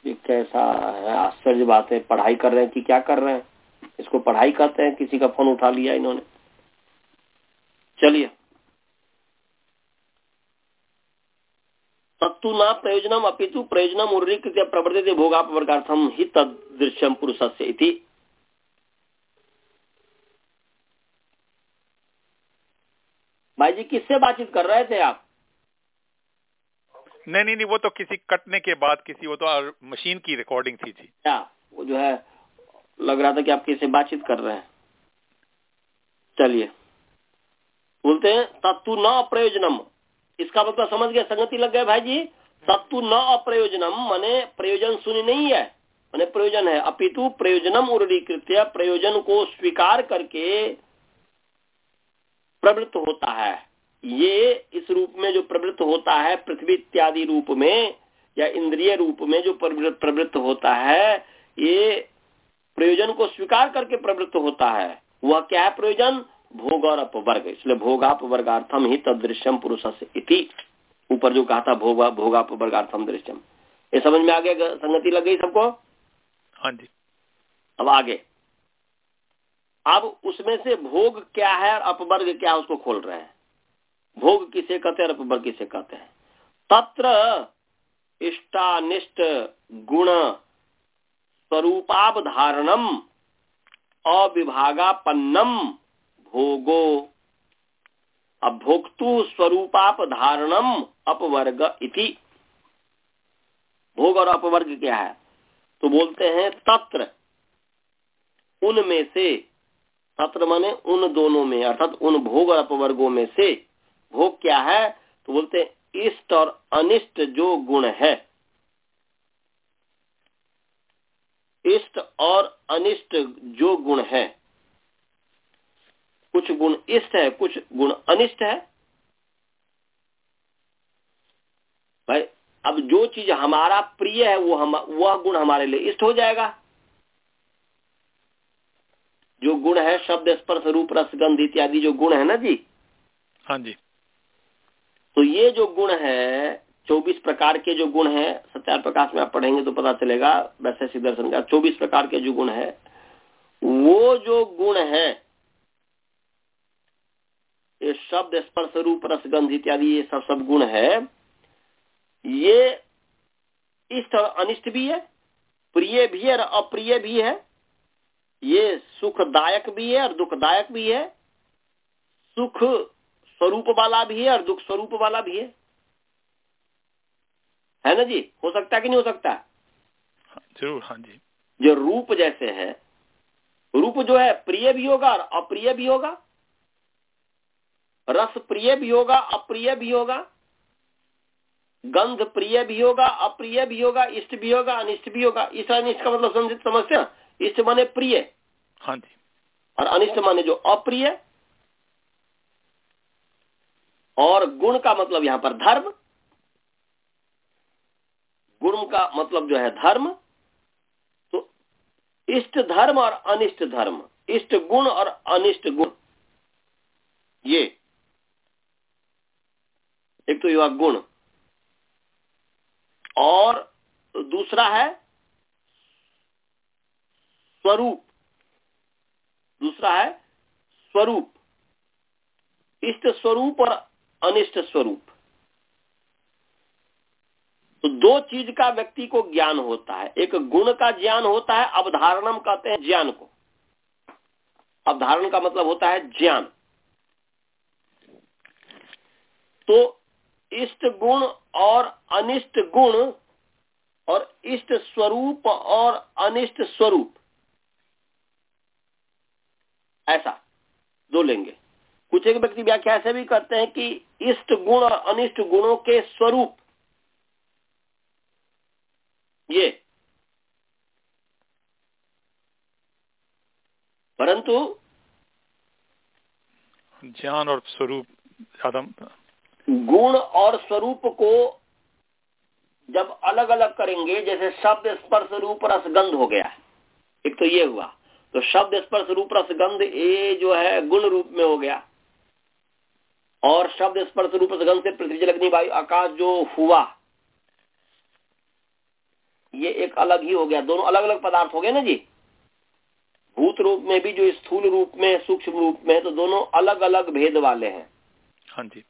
ये कैसा है? आश्चर्य बात। है पढ़ाई कर रहे हैं कि क्या कर रहे हैं? इसको पढ़ाई करते हैं? किसी का फ़ोन उठा लिया इन्होंने। चलिए। तत्तु न प्रयोजनम अपितु प्रयोजनम उर्रीकृत प्रवर्तित भोगापवर्गार्थम ही तदृश्यम पुरुष से भाई जी किससे बातचीत कर रहे थे आप? नहीं नहीं नहीं वो तो किसी कटने के बाद किसी वो तो मशीन की रिकॉर्डिंग थी जी। क्या वो जो है लग रहा था कि आप किससे बातचीत कर रहे हैं। चलिए बोलते हैं तत्तु न प्रयोजनम। इसका मतलब समझ गया, संगति लग गए भाई जी सत्तु न अप्रयोजनम, मने प्रयोजन सुनी नहीं है। मने प्रयोजन है। अपितु प्रयोजनम उर्रीकृत्य प्रयोजन को स्वीकार करके प्रवृत्त होता है। ये इस रूप में जो प्रवृत्त होता है, पृथ्वी इत्यादि रूप में, या इंद्रिय रूप में जो प्रवृत्त होता है, ये प्रयोजन को स्वीकार करके प्रवृत्त होता है। वह क्या है प्रयोजन? भोग और अपवर्ग। इसलिए भोगापवर्गार्थम ही तदृश्यम पुरुष इति। ऊपर जो कहा था भोग भोगापवर्गार्थम दृश्यम। ये समझ में आ गया संगति लग गई सबको? हाँ जी। अब आगे। अब उसमें से भोग क्या है और अपवर्ग क्या है उसको खोल रहे हैं। भोग किसे कहते हैं और अपवर्ग किसे कहते हैं? तत्र इष्टानिष्ट गुण स्वरूपावधारणम अविभागापन्नम भोगो। अभोक्तु स्वरूपापधारणम अपवर्ग इति। भोग और अपवर्ग क्या है? तो बोलते हैं तत्र। उनमें से, तत्र माने उन दोनों में, अर्थात उन भोग और अपवर्गों में से। भोग क्या है? तो बोलते हैं इष्ट और अनिष्ट जो गुण है। इष्ट और अनिष्ट जो गुण है। कुछ गुण इष्ट है कुछ गुण अनिष्ट है। भाई अब जो चीज़ हमारा प्रिय है वो हम वह गुण हमारे लिए इष्ट हो जाएगा। जो गुण है शब्द स्पर्श रूप रसगंध इत्यादि जो गुण है ना जी? हाँ जी। तो ये जो गुण है चौबीस प्रकार के जो गुण है सत्यार प्रकाश में आप पढ़ेंगे तो पता चलेगा वैसे दर्शन का चौबीस प्रकार के जो गुण है वो जो गुण है ये शब्द स्पर्श रूप रसगंध इत्यादि ये सब सब गुण है। ये इष्ट और अनिष्ट भी है प्रिय भी है और अप्रिय भी है। ये सुखदायक भी है और दुखदायक भी है। सुख स्वरूप वाला भी है और दुख स्वरूप वाला भी है। है ना जी? हो सकता है कि नहीं हो सकता? हाँ, ज़रूर हाँ जी। जो रूप जैसे है रूप जो है प्रिय भी होगा और अप्रिय भी होगा। रस प्रिय भी होगा अप्रिय भी होगा गंध प्रिय भी होगा अप्रिय भी होगा इष्ट भी होगा अनिष्ट भी होगा। इस अनिष्ट का मतलब समझ समस्या? इष्ट माने प्रिय। हाँ जी। और अनिष्ट माने जो अप्रिय। और गुण का मतलब यहाँ पर धर्म। गुण का मतलब जो है धर्म। तो इष्ट धर्म और अनिष्ट धर्म। इष्ट गुण और अनिष्ट गुण। ये तो युवा गुण। और दूसरा है स्वरूप। दूसरा है स्वरूप। इष्ट स्वरूप और अनिष्ट स्वरूप। तो दो चीज़ का व्यक्ति को ज्ञान होता है। एक गुण का ज्ञान होता है, अवधारणम कहते हैं ज्ञान को। अवधारण का मतलब होता है ज्ञान। तो इष्ट गुण और अनिष्ट गुण और इष्ट स्वरूप और अनिष्ट स्वरूप। ऐसा, दो लेंगे। कुछ एक व्यक्ति व्याख्या ऐसे भी करते हैं कि इष्ट गुण और अनिष्ट गुणों के स्वरूप। ये। परंतु ज्ञान और स्वरूप ज़्यादा गुण और स्वरूप को जब अलग अलग करेंगे, जैसे शब्द स्पर्श रूप रसगंध हो गया। एक तो ये हुआ। तो शब्द स्पर्श रूप रसगंध ये जो है, गुण रूप में हो गया। और शब्द स्पर्श रूप रसगंध से पृथ्वी जलग्नि वायु आकाश जो हुआ, ये एक अलग ही हो गया। दोनों अलग अलग पदार्थ हो गए ना जी? भूत रूप में भी जो स्थूल रूप में, सूक्ष्म रूप में तो दोनों अलग अलग भेद वाले हैं। हाँ जी।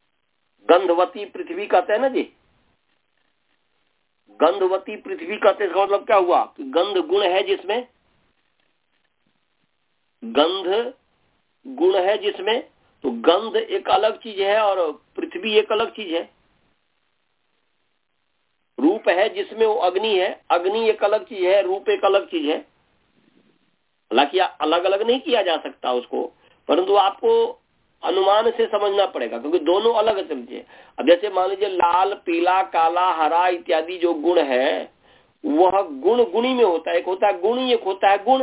गंधवती पृथ्वी कहते हैं ना जी? गंधवती पृथ्वी कहते हैं मतलब क्या हुआ? कि गंध गुण है जिसमें? गंध गुण है जिसमें? तो गंध एक अलग चीज़ है और पृथ्वी एक अलग चीज़ है। रूप है जिसमें वो अग्नि है, अग्नि एक अलग चीज़ है, रूप एक अलग चीज़ है। हालाँकि अलग अलग नहीं किया जा सकता उसको, परंतु आपको अनुमान से समझना पड़ेगा क्योंकि दोनों अलग समझे अब जैसे मान लीजिए लाल पीला काला हरा इत्यादि जो गुण है वह गुण गुणी में होता है। एक होता है गुणी एक होता है गुण।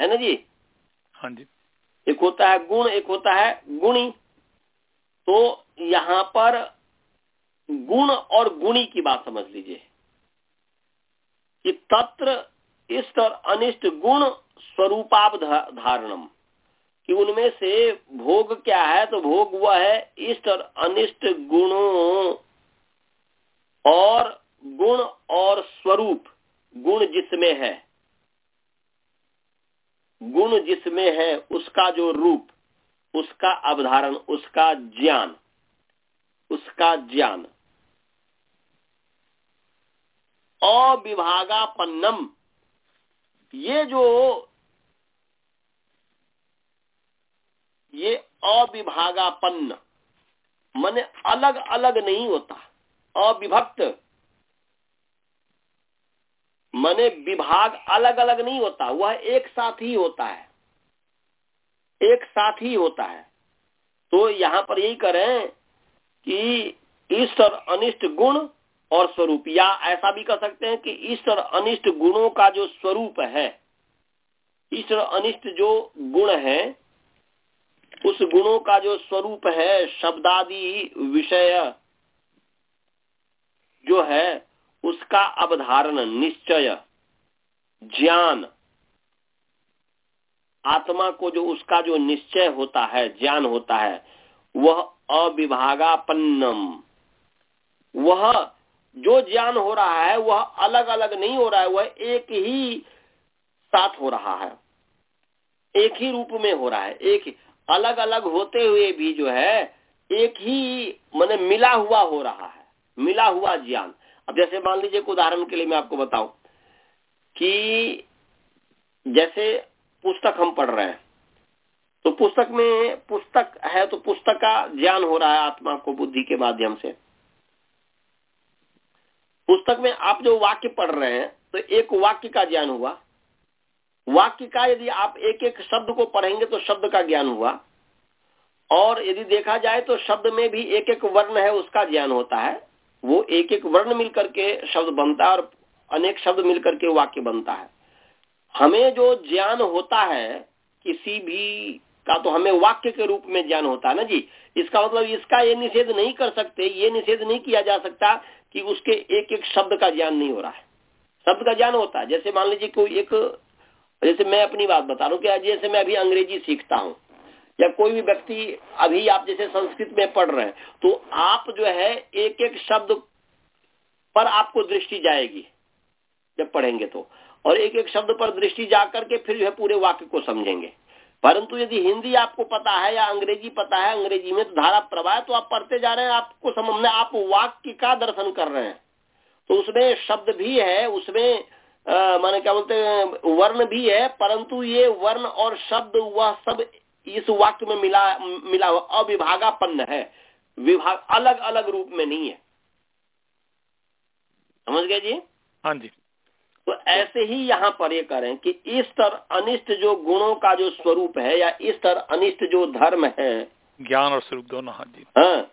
है ना जी? हाँ जी। एक होता है गुण एक होता है गुणी। तो यहाँ पर गुण और गुणी की बात समझ लीजिए कि तत्र इष्ट और अनिष्ट गुण स्वरूपाप धारणम कि उनमें से भोग क्या है? तो भोग वह है इष्ट और अनिष्ट गुणों और गुण और स्वरूप। गुण जिसमें है। गुण जिसमें है, उसका जो रूप, उसका अवधारण, उसका ज्ञान उसका ज्ञान। अविभागापन्नम। ये जो ये अविभागापन्न। माने अलग अलग नहीं होता। अविभक्त। माने विभाग अलग अलग नहीं होता। वह एक साथ ही होता है। एक साथ ही होता है। तो यहाँ पर यही करें कि और अनिष्ट गुण और स्वरूप। या ऐसा भी कर सकते हैं कि और अनिष्ट गुणों का जो स्वरूप है और अनिष्ट जो गुण है उस गुणों का जो स्वरूप है, शब्दादि विषय जो है, उसका अवधारण, निश्चय, ज्ञान। आत्मा को जो उसका जो निश्चय होता है, ज्ञान होता है, वह अविभागापन्नम। वह जो ज्ञान हो रहा है, वह अलग अलग नहीं हो रहा है, वह एक ही साथ हो रहा है। एक ही रूप में हो रहा है, एक ही अलग अलग होते हुए भी जो है, एक ही मैंने मिला हुआ हो रहा है, मिला हुआ ज्ञान। अब जैसे मान लीजिए उदाहरण के लिए मैं आपको बताऊँ कि जैसे पुस्तक हम पढ़ रहे हैं तो पुस्तक में पुस्तक है तो पुस्तक का ज्ञान हो रहा है आत्मा को बुद्धि के माध्यम से। पुस्तक में आप जो वाक्य पढ़ रहे हैं तो एक वाक्य का ज्ञान हुआ वाक्य का यदि आप एक एक शब्द को पढ़ेंगे तो शब्द का ज्ञान हुआ। और यदि देखा जाए तो शब्द में भी एक एक वर्ण है, उसका ज्ञान होता है। वो एक एक वर्ण मिलकर के शब्द बनता है और अनेक शब्द मिलकर के वाक्य बनता है। हमें जो ज्ञान होता है, किसी भी का तो हमें वाक्य के रूप में ज्ञान होता है ना जी। इसका मतलब इसका ये निषेध नहीं कर सकते, ये निषेध नहीं किया जा सकता कि उसके एक एक शब्द का ज्ञान नहीं हो रहा है। शब्द का ज्ञान होता है। जैसे मान लीजिए कोई एक जैसे मैं अपनी बात बता रहा हूँ कि जैसे मैं अभी अंग्रेज़ी सीखता हूँ, या कोई भी व्यक्ति अभी आप जैसे संस्कृत में पढ़ रहे हैं तो आप जो है एक एक शब्द पर आपको दृष्टि जाएगी जब पढ़ेंगे तो। और एक एक शब्द पर दृष्टि जा करके फिर जो है पूरे वाक्य को समझेंगे। परंतु यदि हिंदी आपको पता है या अंग्रेज़ी पता है, अंग्रेज़ी में तो धारा प्रवाह तो आप पढ़ते जा रहे हैं, आपको समझने आप वाक्य का दर्शन कर रहे हैं। तो उसमें शब्द भी है, उसमें माने क्या बोलते हैं वर्ण भी है परंतु ये वर्ण और शब्द वह सब इस वाक्य में मिला मिला हुआ अविभागापन्न है। विभाग अलग अलग रूप में नहीं है। समझ गए जी? हाँ जी। तो ऐसे ही यहाँ पर ये करें कि इस तरह अनिष्ट जो गुणों का जो स्वरूप है या इस तरह अनिष्ट जो धर्म है ज्ञान और स्वरूप दोनों हाँ जी। हाँ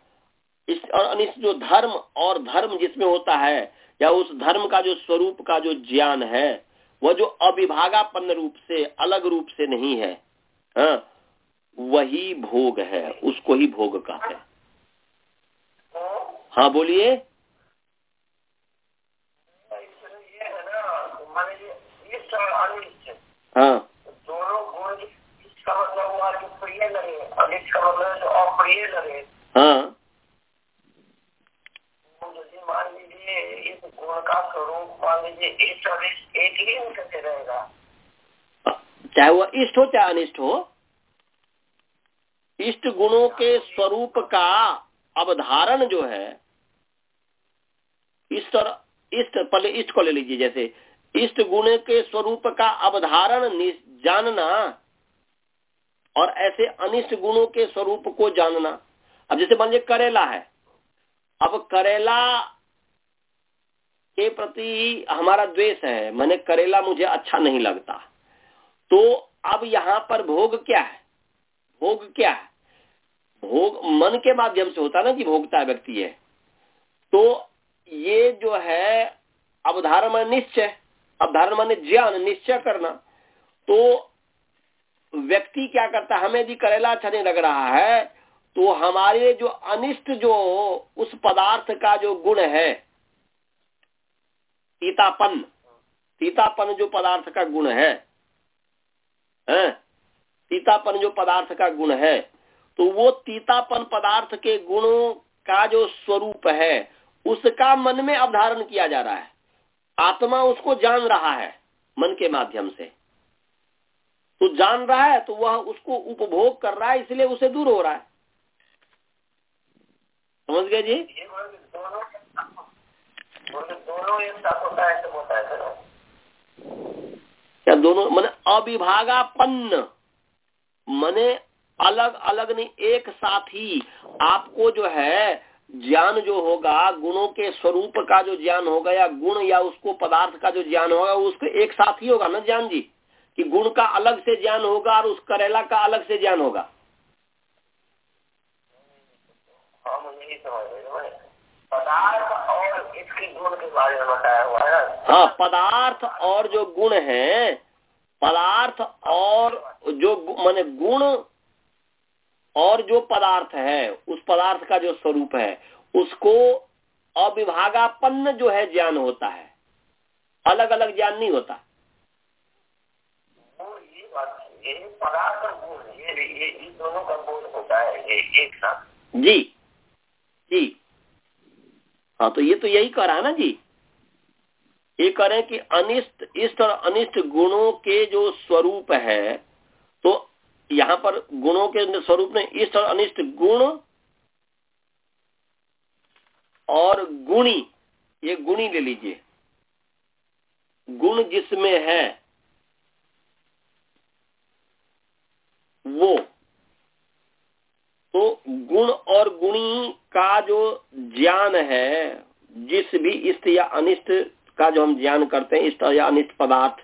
इस और अनिष्ट जो धर्म और धर्म जिसमें होता है या उस धर्म का जो स्वरूप का जो ज्ञान है, वह जो अविभागापन्न रूप से, अलग रूप से नहीं है हाँ वही भोग है, उसको ही भोग कहते हैं। हाँ बोलिए। हाँ। दोनों हाँ यदि मान लीजिए का स्वरूप मान लीजिए इष्ट अनिष्ट एक ही कैसे रहेगा। चाहे वह इष्ट हो चाहे अनिष्ट हो इष्ट गुणों के स्वरूप का अवधारण जो है इष्ट और इष्ट पहले इष्ट को ले लीजिए जैसे इष्ट गुण के स्वरूप का अवधारण जानना और ऐसे अनिष्ट गुणों के स्वरूप को जानना। अब जैसे मान लीजिए करेला है। अब करेला के प्रति हमारा द्वेष है। मैंने करेला मुझे अच्छा नहीं लगता। तो अब यहाँ पर भोग क्या है? भोग क्या है? भोग मन के माध्यम से होता है ना कि भोगता व्यक्ति है। तो ये जो है, अवधारण निश्चय, अवधारण माने ज्ञान निश्चय करना। तो व्यक्ति क्या करता है? हमें यदि करेला अच्छा नहीं लग रहा है तो हमारे जो अनिष्ट जो उस पदार्थ का जो गुण है तीतापन। तीतापन जो पदार्थ का गुण है तीतापन जो पदार्थ का गुण है तो वो तीतापन पदार्थ के गुणों का जो स्वरूप है, उसका मन में अवधारण किया जा रहा है। आत्मा उसको जान रहा है मन के माध्यम से। तो जान रहा है तो वह उसको उपभोग कर रहा है, इसलिए उसे दूर हो रहा है। समझ गए जी? क्या दोनों मैंने अविभागापन्न। मने अलग अलग नहीं एक साथ ही। आपको जो है ज्ञान जो होगा गुणों के स्वरूप का जो ज्ञान होगा या गुण या उसको पदार्थ का जो ज्ञान होगा उसको एक साथ ही होगा ना ज्ञान जी? कि गुण का अलग से ज्ञान होगा और उस करेला का अलग से ज्ञान होगा? पदार्थ गुण के बारे में बताया हुआ है हाँ पदार्थ और जो गुण है पदार्थ और जो माने गुण और जो पदार्थ है उस पदार्थ का जो स्वरूप है उसको अविभागापन्न जो है ज्ञान होता है। अलग अलग ज्ञान नहीं होता। पदार्थ ये ये दोनों का होता है एक साथ। जी जी। हाँ तो ये तो यही कह रहा है ना जी। ये करें कि अनिष्ट, इष्ट और अनिष्ट गुणों के जो स्वरूप है तो यहाँ पर गुणों के स्वरूप में इष्ट और अनिष्ट गुण और गुणी, ये गुणी ले लीजिए। गुण जिसमें है, वो तो गुण और गुणी का जो ज्ञान है, जिस भी इष्ट या अनिष्ट का जो हम ज्ञान करते हैं, इष्ट या अनिष्ट पदार्थ,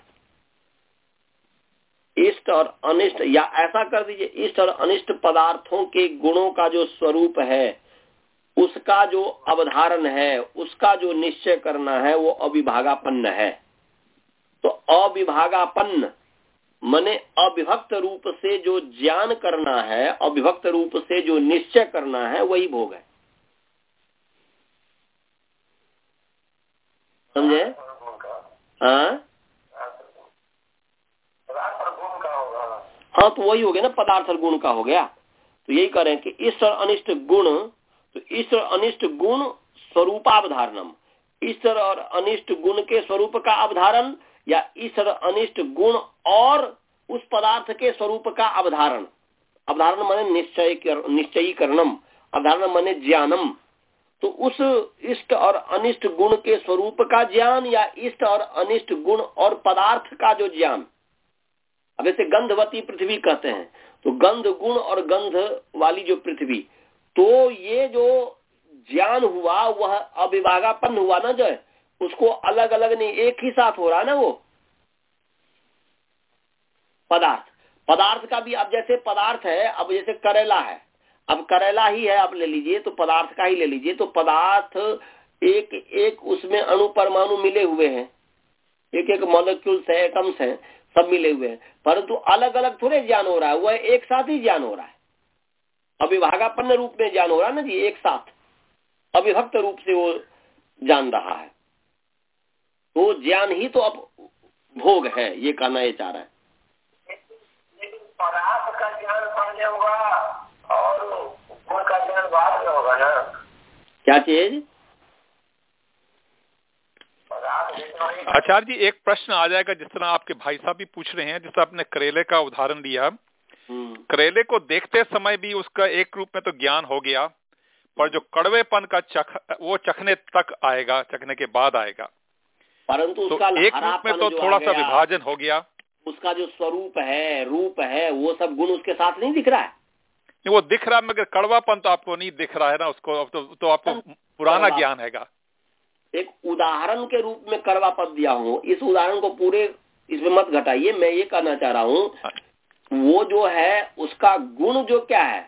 इष्ट और अनिष्ट, या ऐसा कर दीजिए, इष्ट और अनिष्ट पदार्थों के गुणों का जो स्वरूप है, उसका जो अवधारण है, उसका जो निश्चय करना है, वो अविभागापन्न है। तो अविभागापन्न मने अविभक्त रूप से जो ज्ञान करना है अविभक्त रूप से जो निश्चय करना है, वही भोग है। समझे? हाँ? हाँ तो वही हो गया ना, पदार्थ गुण का हो गया। तो यही करें कि ईश्वर अनिष्ट गुण तो ईश्वर अनिष्ट गुण स्वरूपावधारणम। ईश्वर और अनिष्ट गुण के स्वरूप का अवधारण या ईश्वर अनिष्ट गुण और उस पदार्थ के स्वरूप का अवधारण। अवधारण माने निश्चय निश्चयीकरणम। अवधारण माने ज्ञानम। तो उस इष्ट और अनिष्ट गुण के स्वरूप का ज्ञान या इष्ट और अनिष्ट गुण और पदार्थ का जो ज्ञान। अब ऐसे गंधवती पृथ्वी कहते हैं। तो गंध गुण और गंध वाली जो पृथ्वी तो ये जो ज्ञान हुआ, वह अविभागापन हुआ ना जो है। उसको अलग अलग नहीं, एक ही साथ हो रहा है ना वो? पदार्थ। पदार्थ का भी, अब जैसे पदार्थ है, अब जैसे करेला है, अब करेला ही है, आप ले लीजिए तो पदार्थ का ही ले लीजिए तो पदार्थ एक एक उसमें अणु परमाणु मिले हुए हैं। एक एक मॉलिक्यूल्स है एटम्स हैं, सब मिले हुए हैं। परंतु अलग अलग थोड़े ज्ञान हो रहा है, वह एक साथ ही ज्ञान हो रहा है। अविभागापन्न रूप में ज्ञान हो रहा है ना जी, एक साथ। अविभक्त रूप से वो जान रहा है। तो ज्ञान ही तो अब भोग है ये कहना ये चाह रहा है। का ज्ञान पहले होगा और गुण का ज्ञान बाद में होगा ना। क्या चीज़? आचार्य जी एक प्रश्न आ जाएगा जिस तरह आपके भाई साहब भी पूछ रहे हैं जिस तरह आपने करेले का उदाहरण दिया हम्म। करेले को देखते समय भी उसका एक रूप में तो ज्ञान हो गया पर जो कड़वेपन का चख वो चखने तक आएगा चखने के बाद आएगा। परंतु तो एक रूप में तो थोड़ा सा विभाजन हो गया। उसका जो स्वरूप है रूप है वो सब गुण उसके साथ नहीं दिख रहा है? वो दिख रहा है मगर कड़वापन तो आपको नहीं दिख रहा है ना उसको तो, तो आपको पुराना ज्ञान हैगा। एक उदाहरण के रूप में कड़वा पद दिया हूँ। इस उदाहरण को पूरे इसमें मत घटाइए मैं ये कहना चाह रहा हूँ हाँ। वो जो है उसका गुण जो क्या है?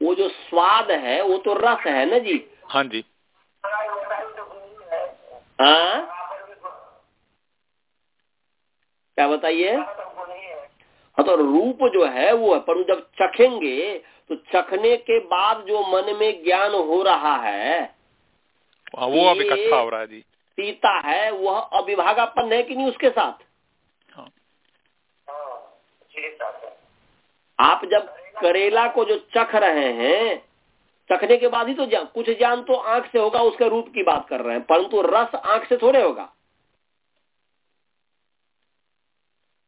वो जो स्वाद है वो तो रस है ना जी? हाँ जी। हाँ? क्या बताइए? हाँ तो रूप जो है वो है पर जब चखेंगे तो चखने के बाद जो मन में ज्ञान हो रहा है हाँ, वो अब इकट्ठा हो रहा है जी। सीता है वह अविभागापन है कि नहीं उसके साथ हाँ। आप जब करेला को जो चख रहे हैं चखने के बाद ही तो जान कुछ ज्ञान तो आँख से होगा उसके रूप की बात कर रहे हैं। परंतु रस आँख से थोड़े होगा।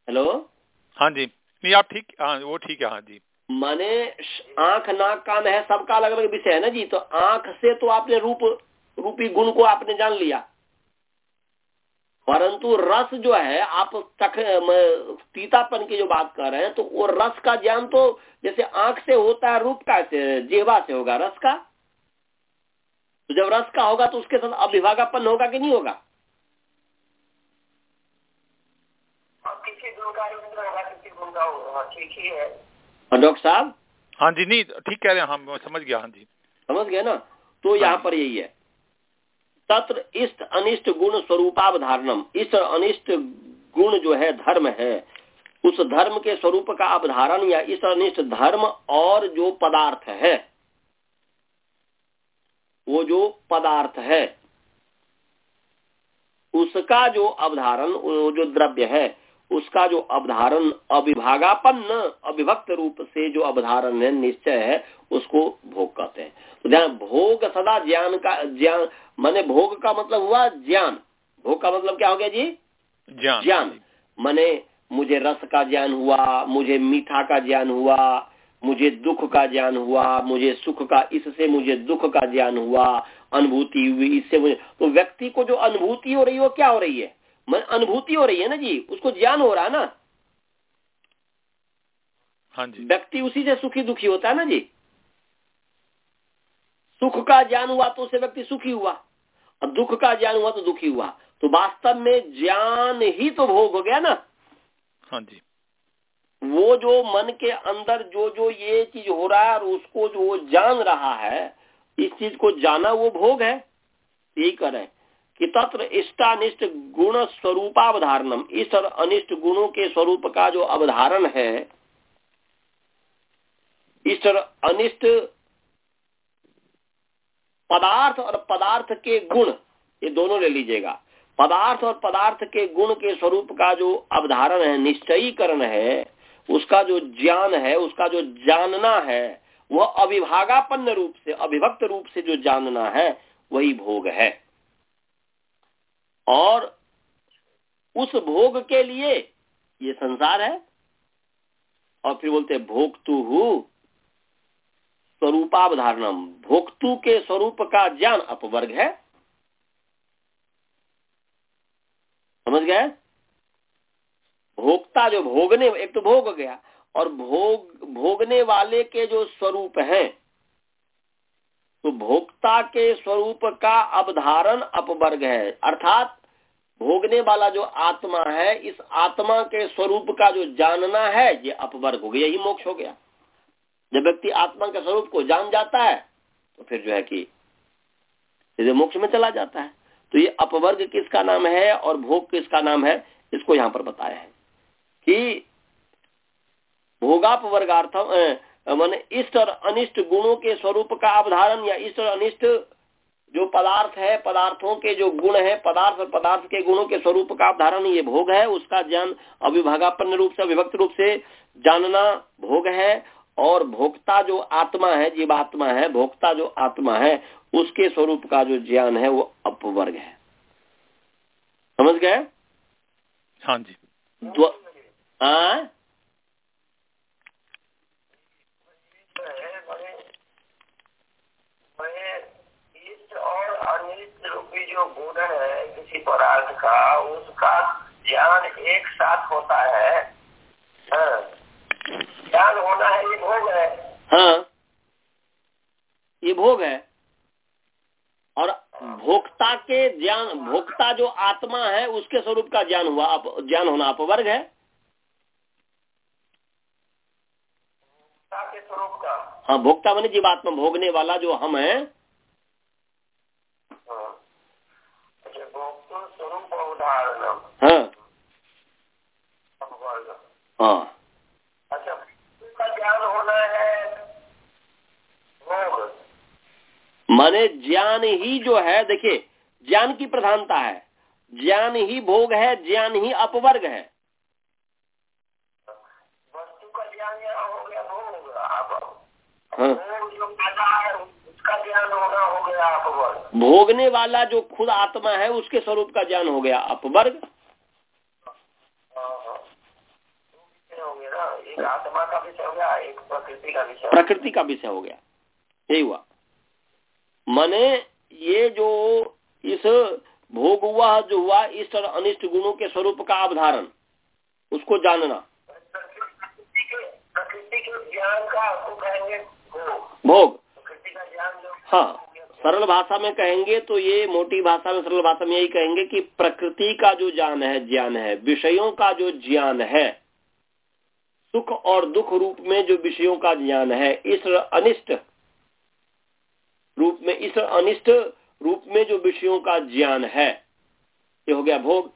हेलो? हाँ जी। नहीं आप ठीक हाँ वो ठीक है हाँ जी। माने आँख नाक कान है सबका अलग अलग विषय है ना जी? तो आँख से तो आपने रूप रूपी गुण को आपने जान लिया। परंतु रस जो है आप तक तीतापन की जो बात कर रहे हैं तो वो रस का ज्ञान तो जैसे आँख से होता है रूप का से जेवा से होगा रस का। तो जब रस का होगा तो उसके साथ अविभागापन होगा कि नहीं होगा? डॉक्टर साहब? हाँ जी नहीं ठीक कह रहे हैं हम समझ गया हाँ जी। समझ गए ना? तो यहाँ हाँ पर यही है। तत्र इष्ट अनिष्ट गुण स्वरूपावधारणम। इष्ट अनिष्ट गुण जो है, धर्म है, उस धर्म के स्वरूप का अवधारण या इस अनिष्ट धर्म और जो पदार्थ है, वो जो पदार्थ है, उसका जो अवधारण जो द्रव्य है, उसका जो अवधारण अविभागापन्न अविभक्त रूप से जो अवधारण है, निश्चय है उसको भोग कहते हैं। तो ध्यान भोग सदा ज्ञान का ज्ञान माने भोग का मतलब हुआ ज्ञान। भोग का मतलब क्या हो गया जी? ज्ञान। ज्ञान। माने मुझे रस का ज्ञान हुआ मुझे मीठा का ज्ञान हुआ मुझे दुख का ज्ञान हुआ मुझे सुख का इससे मुझे दुख का ज्ञान हुआ अनुभूति हुई इससे मुझे। तो व्यक्ति को जो अनुभूति हो रही है वो क्या हो रही है? मन अनुभूति हो रही है ना जी? उसको ज्ञान हो रहा है ना? हाँ जी। व्यक्ति उसी से सुखी दुखी होता है ना जी? सुख का ज्ञान हुआ तो उसे व्यक्ति सुखी हुआ। और दुख का ज्ञान हुआ तो दुखी हुआ। तो वास्तव में ज्ञान ही तो भोग हो गया ना। हाँ जी। वो जो मन के अंदर जो जो ये चीज़ हो रहा है और उसको जो वो जान रहा है इस चीज़ को जाना वो भोग है। यही करे कि तत्र इष्टानिष्ट गुण स्वरूपावधारणम। इष्ट और अनिष्ट गुणों के स्वरूप का जो अवधारण है इष्ट और अनिष्ट पदार्थ और पदार्थ के गुण, ये दोनों ले लीजिएगा। पदार्थ और पदार्थ के गुण के स्वरूप का जो अवधारण है, निश्चयीकरण है, उसका जो ज्ञान है, उसका जो जानना है, वह अविभागापन्न रूप से, अभिभक्त रूप से जो जानना है, वही भोग है। और उस भोग के लिए ये संसार है, और फिर बोलते भोक्तु स्वरूपावधारणम। भोक्तु के स्वरूप का ज्ञान अपवर्ग है। समझ गए? भोक्ता जो भोगने, एक तो भोग गया, और भोग, भोगने वाले के जो स्वरूप है तो भोक्ता के स्वरूप का अवधारण अपवर्ग है। अर्थात, भोगने वाला जो आत्मा है, इस आत्मा के स्वरूप का जो जानना है, ये अपवर्ग हो गया, यही मोक्ष हो गया। जब व्यक्ति आत्मा के स्वरूप को जान जाता है तो फिर जो है कि मोक्ष में चला जाता है। तो ये अपवर्ग किसका नाम है और भोग किसका नाम है, इसको यहाँ पर बताया है कि भोगापवर्गार्थम मान इष्ट और अनिष्ट गुणों के स्वरूप का अवधारण या इष्ट और अनिष्ट जो पदार्थ है, पदार्थों के जो गुण है, पदार्थ और पदार्थ के गुणों के स्वरूप का अवधारण ये भोग है, उसका ज्ञान अविभागापन्न रूप से, अविभक्त रूप से जानना भोग है और भोक्ता जो आत्मा है जीवात्मा है भोक्ता जो आत्मा है उसके स्वरूप का जो ज्ञान है वो अपवर्ग है। समझ गए? हाँ जी। हाँ अनिष्ट रूपी जो गुण है किसी पदार्थ का उसका ज्ञान एक साथ होता है? हाँ। ज्ञान होना है ये भोग है हाँ ये भोग है। और भोक्ता के ज्ञान भोक्ता जो आत्मा है उसके स्वरूप का ज्ञान हुआ। ज्ञान होना अपवर्ग है। के स्वरूप का। हाँ भोक्ता मैंने जीवात्मा भोगने वाला जो हम है। हाँ। अच्छा स्वरूप उदाहरण हाँ अपवर्ग हाँ अच्छा उसका ज्ञान होना है भोग माने ज्ञान ही जो है देखिए ज्ञान की प्रधानता है। ज्ञान ही भोग है ज्ञान ही अपवर्ग है। वस्तु का ज्ञान हो हाँ। है हो भोगने वाला जो खुद आत्मा है उसके स्वरूप का ज्ञान हो गया अपवर्ग। हाँ, हाँ। दो विषय गए ना। एक आत्मा का विषय गया एक प्रकृति का प्रकृति का विषय हो गया। यही हुआ। माने ये जो इस भोग हुआ, जो हुआ इष्ट और अनिष्ट गुणों के स्वरूप का अवधारण, उसको जानना। भोग। हाँ सरल भाषा में कहेंगे तो ये मोटी भाषा में, सरल भाषा में यही कहेंगे कि प्रकृति का जो ज्ञान है ज्ञान है, विषयों का जो ज्ञान है, सुख और दुख रूप में जो विषयों का ज्ञान है, इस अनिष्ट रूप में, इस अनिष्ट रूप में जो विषयों का ज्ञान है, ये हो गया भोग।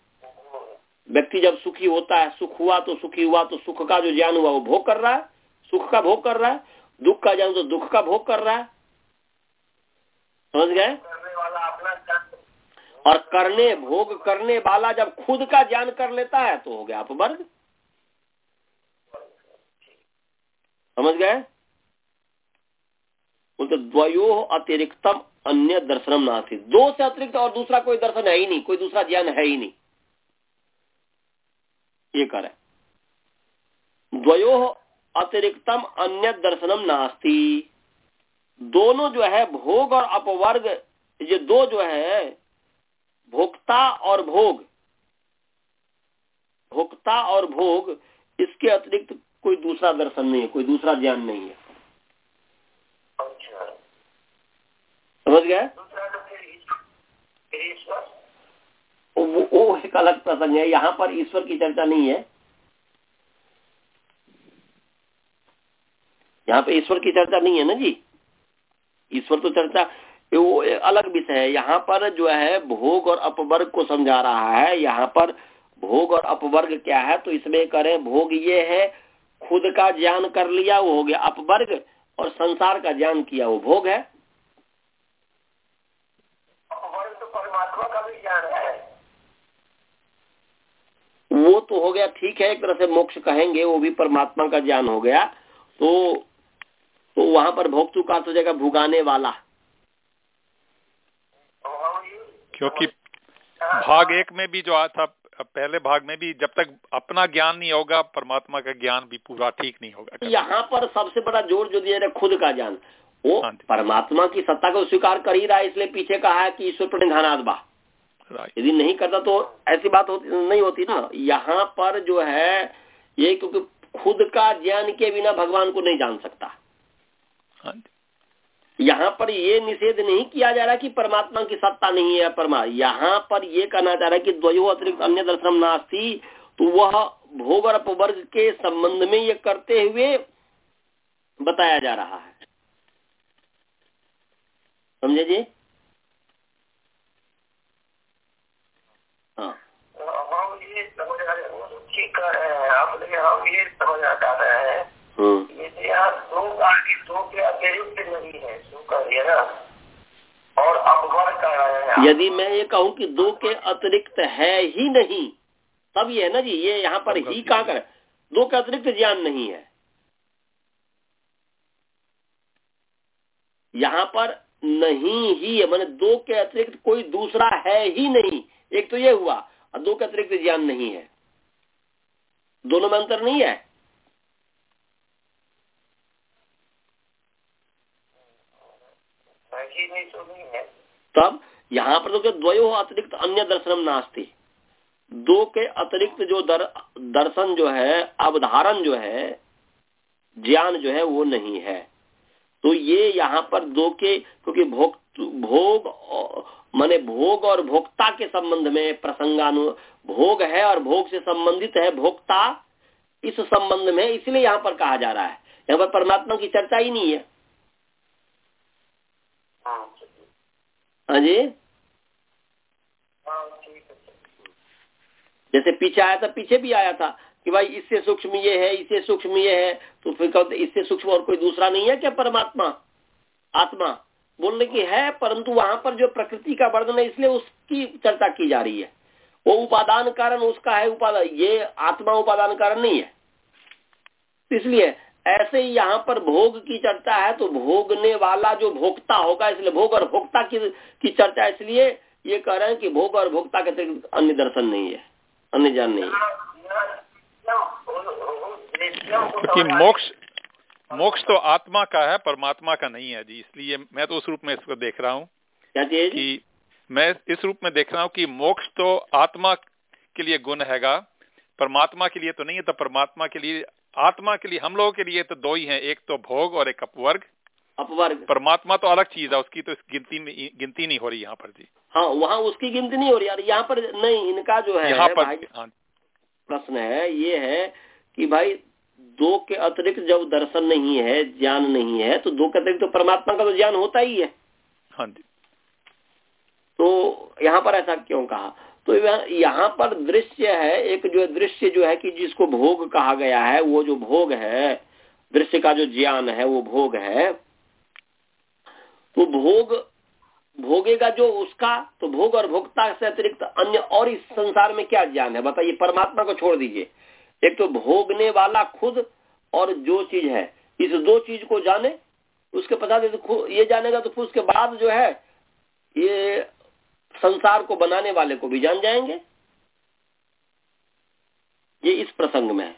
व्यक्ति जब सुखी होता है, सुख हुआ तो सुखी हुआ तो सुख का जो ज्ञान हुआ वो भोग कर रहा है। सुख का भोग कर रहा है, दुख का ज्ञान तो दुख का भोग कर रहा है। समझ गए? और करने, भोग करने वाला जब खुद का ज्ञान कर लेता है तो हो गया अपवर्ग। समझ गए? बोलते, द्वयो अतिरिक्तम अन्य दर्शनम नास्ती। दो से अतिरिक्त और दूसरा कोई दर्शन है ही नहीं, कोई दूसरा ज्ञान है ही नहीं। ये कर द्वयो अतिरिक्तम अन्य दर्शनम नास्ती। दोनों जो है, भोग और अपवर्ग, ये दो जो है, भोक्ता और भोग, भोक्ता और भोग, इसके अतिरिक्त कोई दूसरा दर्शन नहीं है, कोई दूसरा ज्ञान नहीं है अच्छा समझ गए? वो, वो एक अलग प्रसंग है यहाँ पर ईश्वर की चर्चा नहीं है। यहाँ पे ईश्वर की चर्चा नहीं है ना जी? ईश्वर तो चर्चा वो अलग विषय है। यहाँ पर जो है भोग और अपवर्ग को समझा रहा है। यहाँ पर भोग और अपवर्ग क्या है तो इसमें करें भोग ये है खुद का ज्ञान कर लिया वो हो गया अपवर्ग और संसार का ज्ञान किया वो भोग है अपवर्ग तो परमात्मा का भी ज्ञान है तो हो गया ठीक है एक तरह से मोक्ष कहेंगे वो भी परमात्मा का ज्ञान हो गया तो तो वहाँ पर भोक्तु का तो जगह भुगाने वाला। तो क्योंकि भाग एक में भी जो आया था पहले भाग में भी जब तक अपना ज्ञान नहीं होगा परमात्मा का ज्ञान भी पूरा ठीक नहीं होगा। यहाँ पर सबसे बड़ा ज़ोर जो दिया है खुद का ज्ञान वो हाँ परमात्मा की सत्ता को स्वीकार कर ही रहा है इसलिए पीछे कहा है कि ईश्वर प्रणिधानाद बा। यदि नहीं करता तो ऐसी बात होती नहीं होती ना। यहाँ पर जो है ये क्योंकि खुद का ज्ञान के बिना भगवान को नहीं जान सकता। हाँ यहाँ पर ये निषेध नहीं किया जा रहा कि परमात्मा की सत्ता नहीं है परमा यहाँ पर ये कहना चाह रहा है कि द्वयो अतिरिक्त अन्य दर्शन नास्ती तो वह भोग और अपवर्ग के संबंध में ये करते हुए बताया जा रहा है। समझे जी हाँ हम ये समझना वो तो ठीक कर रहे हैं आप लेकिन हम ये समझना चाह रहे हैं हम्म। यदि यहाँ दो का दो के अतिरिक्त नहीं है दो कर दिया ना। और अपवर्ग कर रहे हैं यदि मैं ये कहूँ कि दो के अतिरिक्त है ही नहीं तब ये है ना जी ये यहाँ पर ही कहा कर दो के अतिरिक्त ज्ञान नहीं है। यहाँ पर नहीं ही है मैंने दो के अतिरिक्त कोई दूसरा है ही नहीं। एक तो ये हुआ और दो के अतिरिक्त ज्ञान नहीं है। दोनों में अंतर नहीं है? ऐसी नहीं तब यहाँ पर तो क्या द्वयो अतिरिक्त अन्य दर्शनम नास्ती। दो के अतिरिक्त जो दर, दर्शन जो है अवधारण जो है ज्ञान जो है वो नहीं है। तो ये यहाँ पर दो के क्योंकि भोग भोग माने भोग और भोक्ता के संबंध में प्रसंगानु भोग है और भोग से संबंधित है भोक्ता इस संबंध में इसलिए यहाँ पर कहा जा रहा है। यहाँ पर परमात्मा की चर्चा ही नहीं है। हाँ हाँ। जी? हाँ जैसे पीछे आया था पीछे भी आया था कि भाई इससे सूक्ष्म ये है इससे सूक्ष्म ये है तो फिर कहते इससे सूक्ष्म और कोई दूसरा नहीं है क्या परमात्मा? आत्मा? बोलने की है परंतु वहाँ पर जो प्रकृति का वर्णन है इसलिए उसकी चर्चा की जा रही है। वो उपादान कारण उसका है उपादान ये आत्मा उपादान कारण नहीं है। इसलिए ऐसे ही यहाँ पर भोग की चर्चा है तो भोगने वाला जो भोक्ता होगा इसलिए भोग और भोक्ता की की चर्चा इसलिए ये कह रहे हैं कि भोग और भोक्ता के अतिरिक्त अन्य दर्शन नहीं है अन्य ज्ञान नहीं है। क्योंकि मोक्ष मोक्ष तो आत्मा का है परमात्मा का नहीं है जी। इसलिए मैं तो उस रूप में इसको देख रहा हूँ कि मैं इस रूप में देख रहा हूँ कि मोक्ष तो आत्मा के लिए गुण हैगा। परमात्मा के लिए तो नहीं है तो परमात्मा के लिए आत्मा के लिए हम लोगों के लिए तो दो ही हैं। एक तो भोग और एक अपवर्ग। अपवर्ग। परमात्मा तो अलग चीज़ है उसकी तो इस गिनती में गिनती नहीं हो रही यहाँ पर जी। हाँ वहाँ उसकी गिनती नहीं हो रही यार। यहाँ पर नहीं इनका जो है यहाँ पर हाँ। प्रश्न है ये है कि भाई दो के अतिरिक्त जब दर्शन नहीं है ज्ञान नहीं है तो दो के अतिरिक्त तो परमात्मा का तो ज्ञान होता ही है। हाँ जी। तो यहाँ पर ऐसा क्यों कहा? तो यहाँ पर दृश्य है एक जो दृश्य जो है कि जिसको भोग कहा गया है वो जो भोग है दृश्य का जो ज्ञान है वो भोग है। तो भोग भोगेगा जो उसका तो भोग और भोक्ता से अतिरिक्त अन्य और इस संसार में क्या ज्ञान है? बताइए परमात्मा को छोड़ दीजिए। एक तो भोगने वाला खुद और जो चीज़ है इस दो चीज़ को जाने उसके पता दे तो ये जानेगा तो फिर उसके बाद जो है ये संसार को बनाने वाले को भी जान जाएँगे। ये इस प्रसंग में है।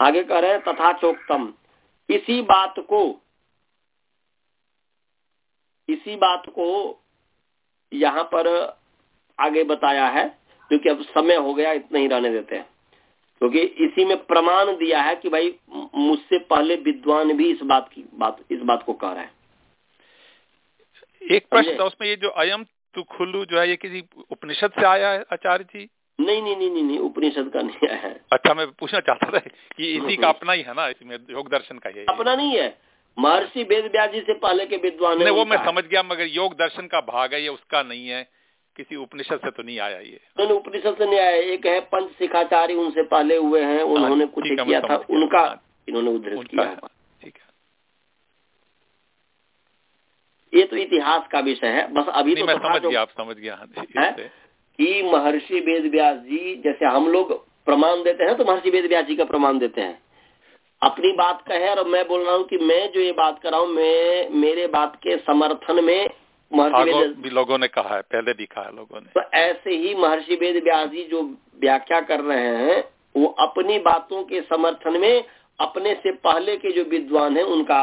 आगे कह रहे हैं तथा चोक्तम इसी बात को इसी बात को यहाँ पर आगे बताया है क्योंकि अब समय हो गया इतना ही रहने देते हैं। क्योंकि इसी में प्रमाण दिया है कि भाई मुझसे पहले विद्वान भी इस बात की बात इस बात को कह रहे हैं। एक प्रश्न था उसमें ये जो अयम तु खुल्लू जो है ये किसी उपनिषद से आया है आचार्य जी? नहीं नहीं नहीं नहीं उपनिषद का नहीं आया है। अच्छा मैं पूछना चाहता था कि इसी का अपना ही है ना इसमें योग दर्शन का ही अपना नहीं है। महर्षि वेद व्यास जी से पहले के विद्वान नहीं वो मैं समझ गया मगर योग दर्शन का भाग है ये उसका नहीं है। किसी उपनिषद से तो नहीं आया ये? नहीं उपनिषद से नहीं आया। एक है पंच शिखाचार्य उनसे पहले हुए हैं हाँ, उन्होंने कुछ किया था उनका हाँ। इन्होंने उद्धृत किया ठीक है। ये तो इतिहास का विषय है बस अभी तो मैं समझ गया आप समझ गया हाँ, कि महर्षि वेद व्यास जी जैसे हम लोग प्रमाण देते हैं तो महर्षि वेद व्यास जी का प्रमाण देते हैं। अपनी बात कहे और मैं बोल रहा हूँ कि मैं जो ये बात कर रहा हूँ मैं मेरे बात के समर्थन में महर्षि भी लोगों ने कहा है पहले भी कहा है लोगों ने। तो ऐसे ही महर्षि वेद व्यास जी जो व्याख्या कर रहे हैं वो अपनी बातों के समर्थन में अपने से पहले के जो विद्वान हैं उनका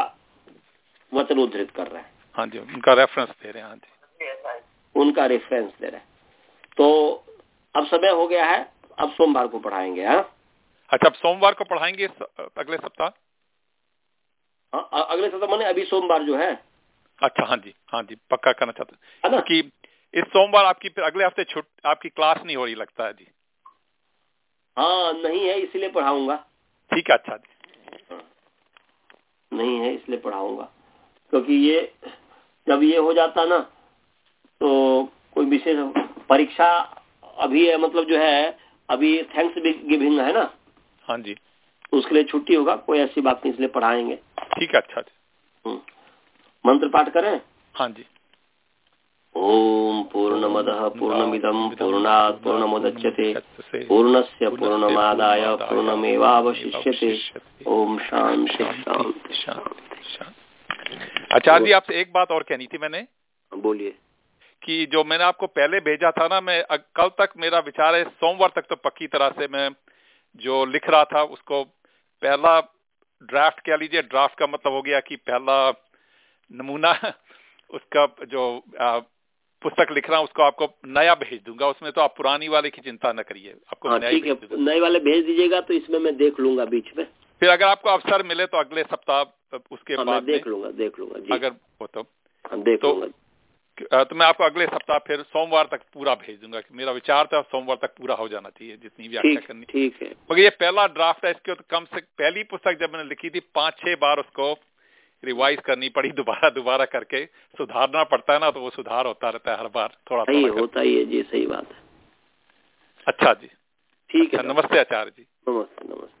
वचन उद्धृत कर रहे हैं। हाँ जी उनका रेफरेंस दे रहे हैं हाँ जी। उनका रेफरेंस दे रहे हैं। तो अब समय हो गया है अब सोमवार को पढ़ाएँगे हाँ? अच्छा अब सोमवार को पढ़ाएँगे अगले सप्ताह? हाँ, अगले सप्ताह मैंने अभी सोमवार जो है? अच्छा हाँ जी हाँ जी पक्का करना चाहता हूँ। कि इस सोमवार आपकी फिर अगले हफ़्ते छुट आपकी क्लास नहीं हो रही लगता है जी। हाँ नहीं है इसलिए पढ़ाऊँगा। ठीक है अच्छा जी। हाँ, नहीं है इसलिए पढ़ाऊँगा। क्योंकि ये जब ये हो जाता ना तो कोई विशेष परीक्षा अभी है मतलब जो है अभी थैंक्स गिविंग है ना? हाँ जी। उसके लिए छुट्टी होगा कोई ऐसी बात नहीं इसलिए पढ़ाएँगे। ठीक है अच्छा जी। हम्म। मंत्र पाठ करें? हाँ जी। ओम पूर्णमद पूर्णमिदम पूर्णात् पूर्णमुदच्यते पूर्णस्य पूर्णमादाय पूर्णमेवावशिष्यते। ओम शांति शांति शांति आचार्य जी आपसे एक बात और कहनी थी मैंने? बोलिए। कि जो मैंने आपको पहले भेजा था ना मैं कल तक मेरा विचार है सोमवार तक तो पक्की तरह से मैं जो लिख रहा था उसको पहला ड्राफ्ट कह लीजिए ड्राफ्ट का मतलब हो गया कि पहला नमूना उसका जो पुस्तक लिख रहा हूँ उसको आपको नया भेज दूँगा। उसमें तो आप पुरानी वाले की चिंता न करिए। आपको हाँ, नए वाले भेज दीजिएगा तो इसमें मैं देख लूँगा बीच में। फिर अगर आपको अवसर मिले तो अगले सप्ताह उसके हाँ, बाद देख लूँगा देख लूँगा जी। अगर हो तो। हाँ, देख तो, लूँगा। तो मैं आपको अगले सप्ताह फिर सोमवार तक पूरा भेज दूँगा मेरा विचार था सोमवार तक पूरा हो जाना चाहिए जितनी व्याख्या करनी। ठीक है। मगर ये पहला ड्राफ्ट है इसके तो कम से पहली पुस्तक जब मैंने लिखी थी पाँच छह बार उसको रिवाइज करनी पड़ी दोबारा दोबारा करके। सुधारना पड़ता है ना तो वो सुधार होता रहता है हर बार थोड़ा सही होता ही है जी सही बात है। अच्छा जी। ठीक है अच्छा, नमस्ते आचार्य जी। नमस्ते नमस्ते।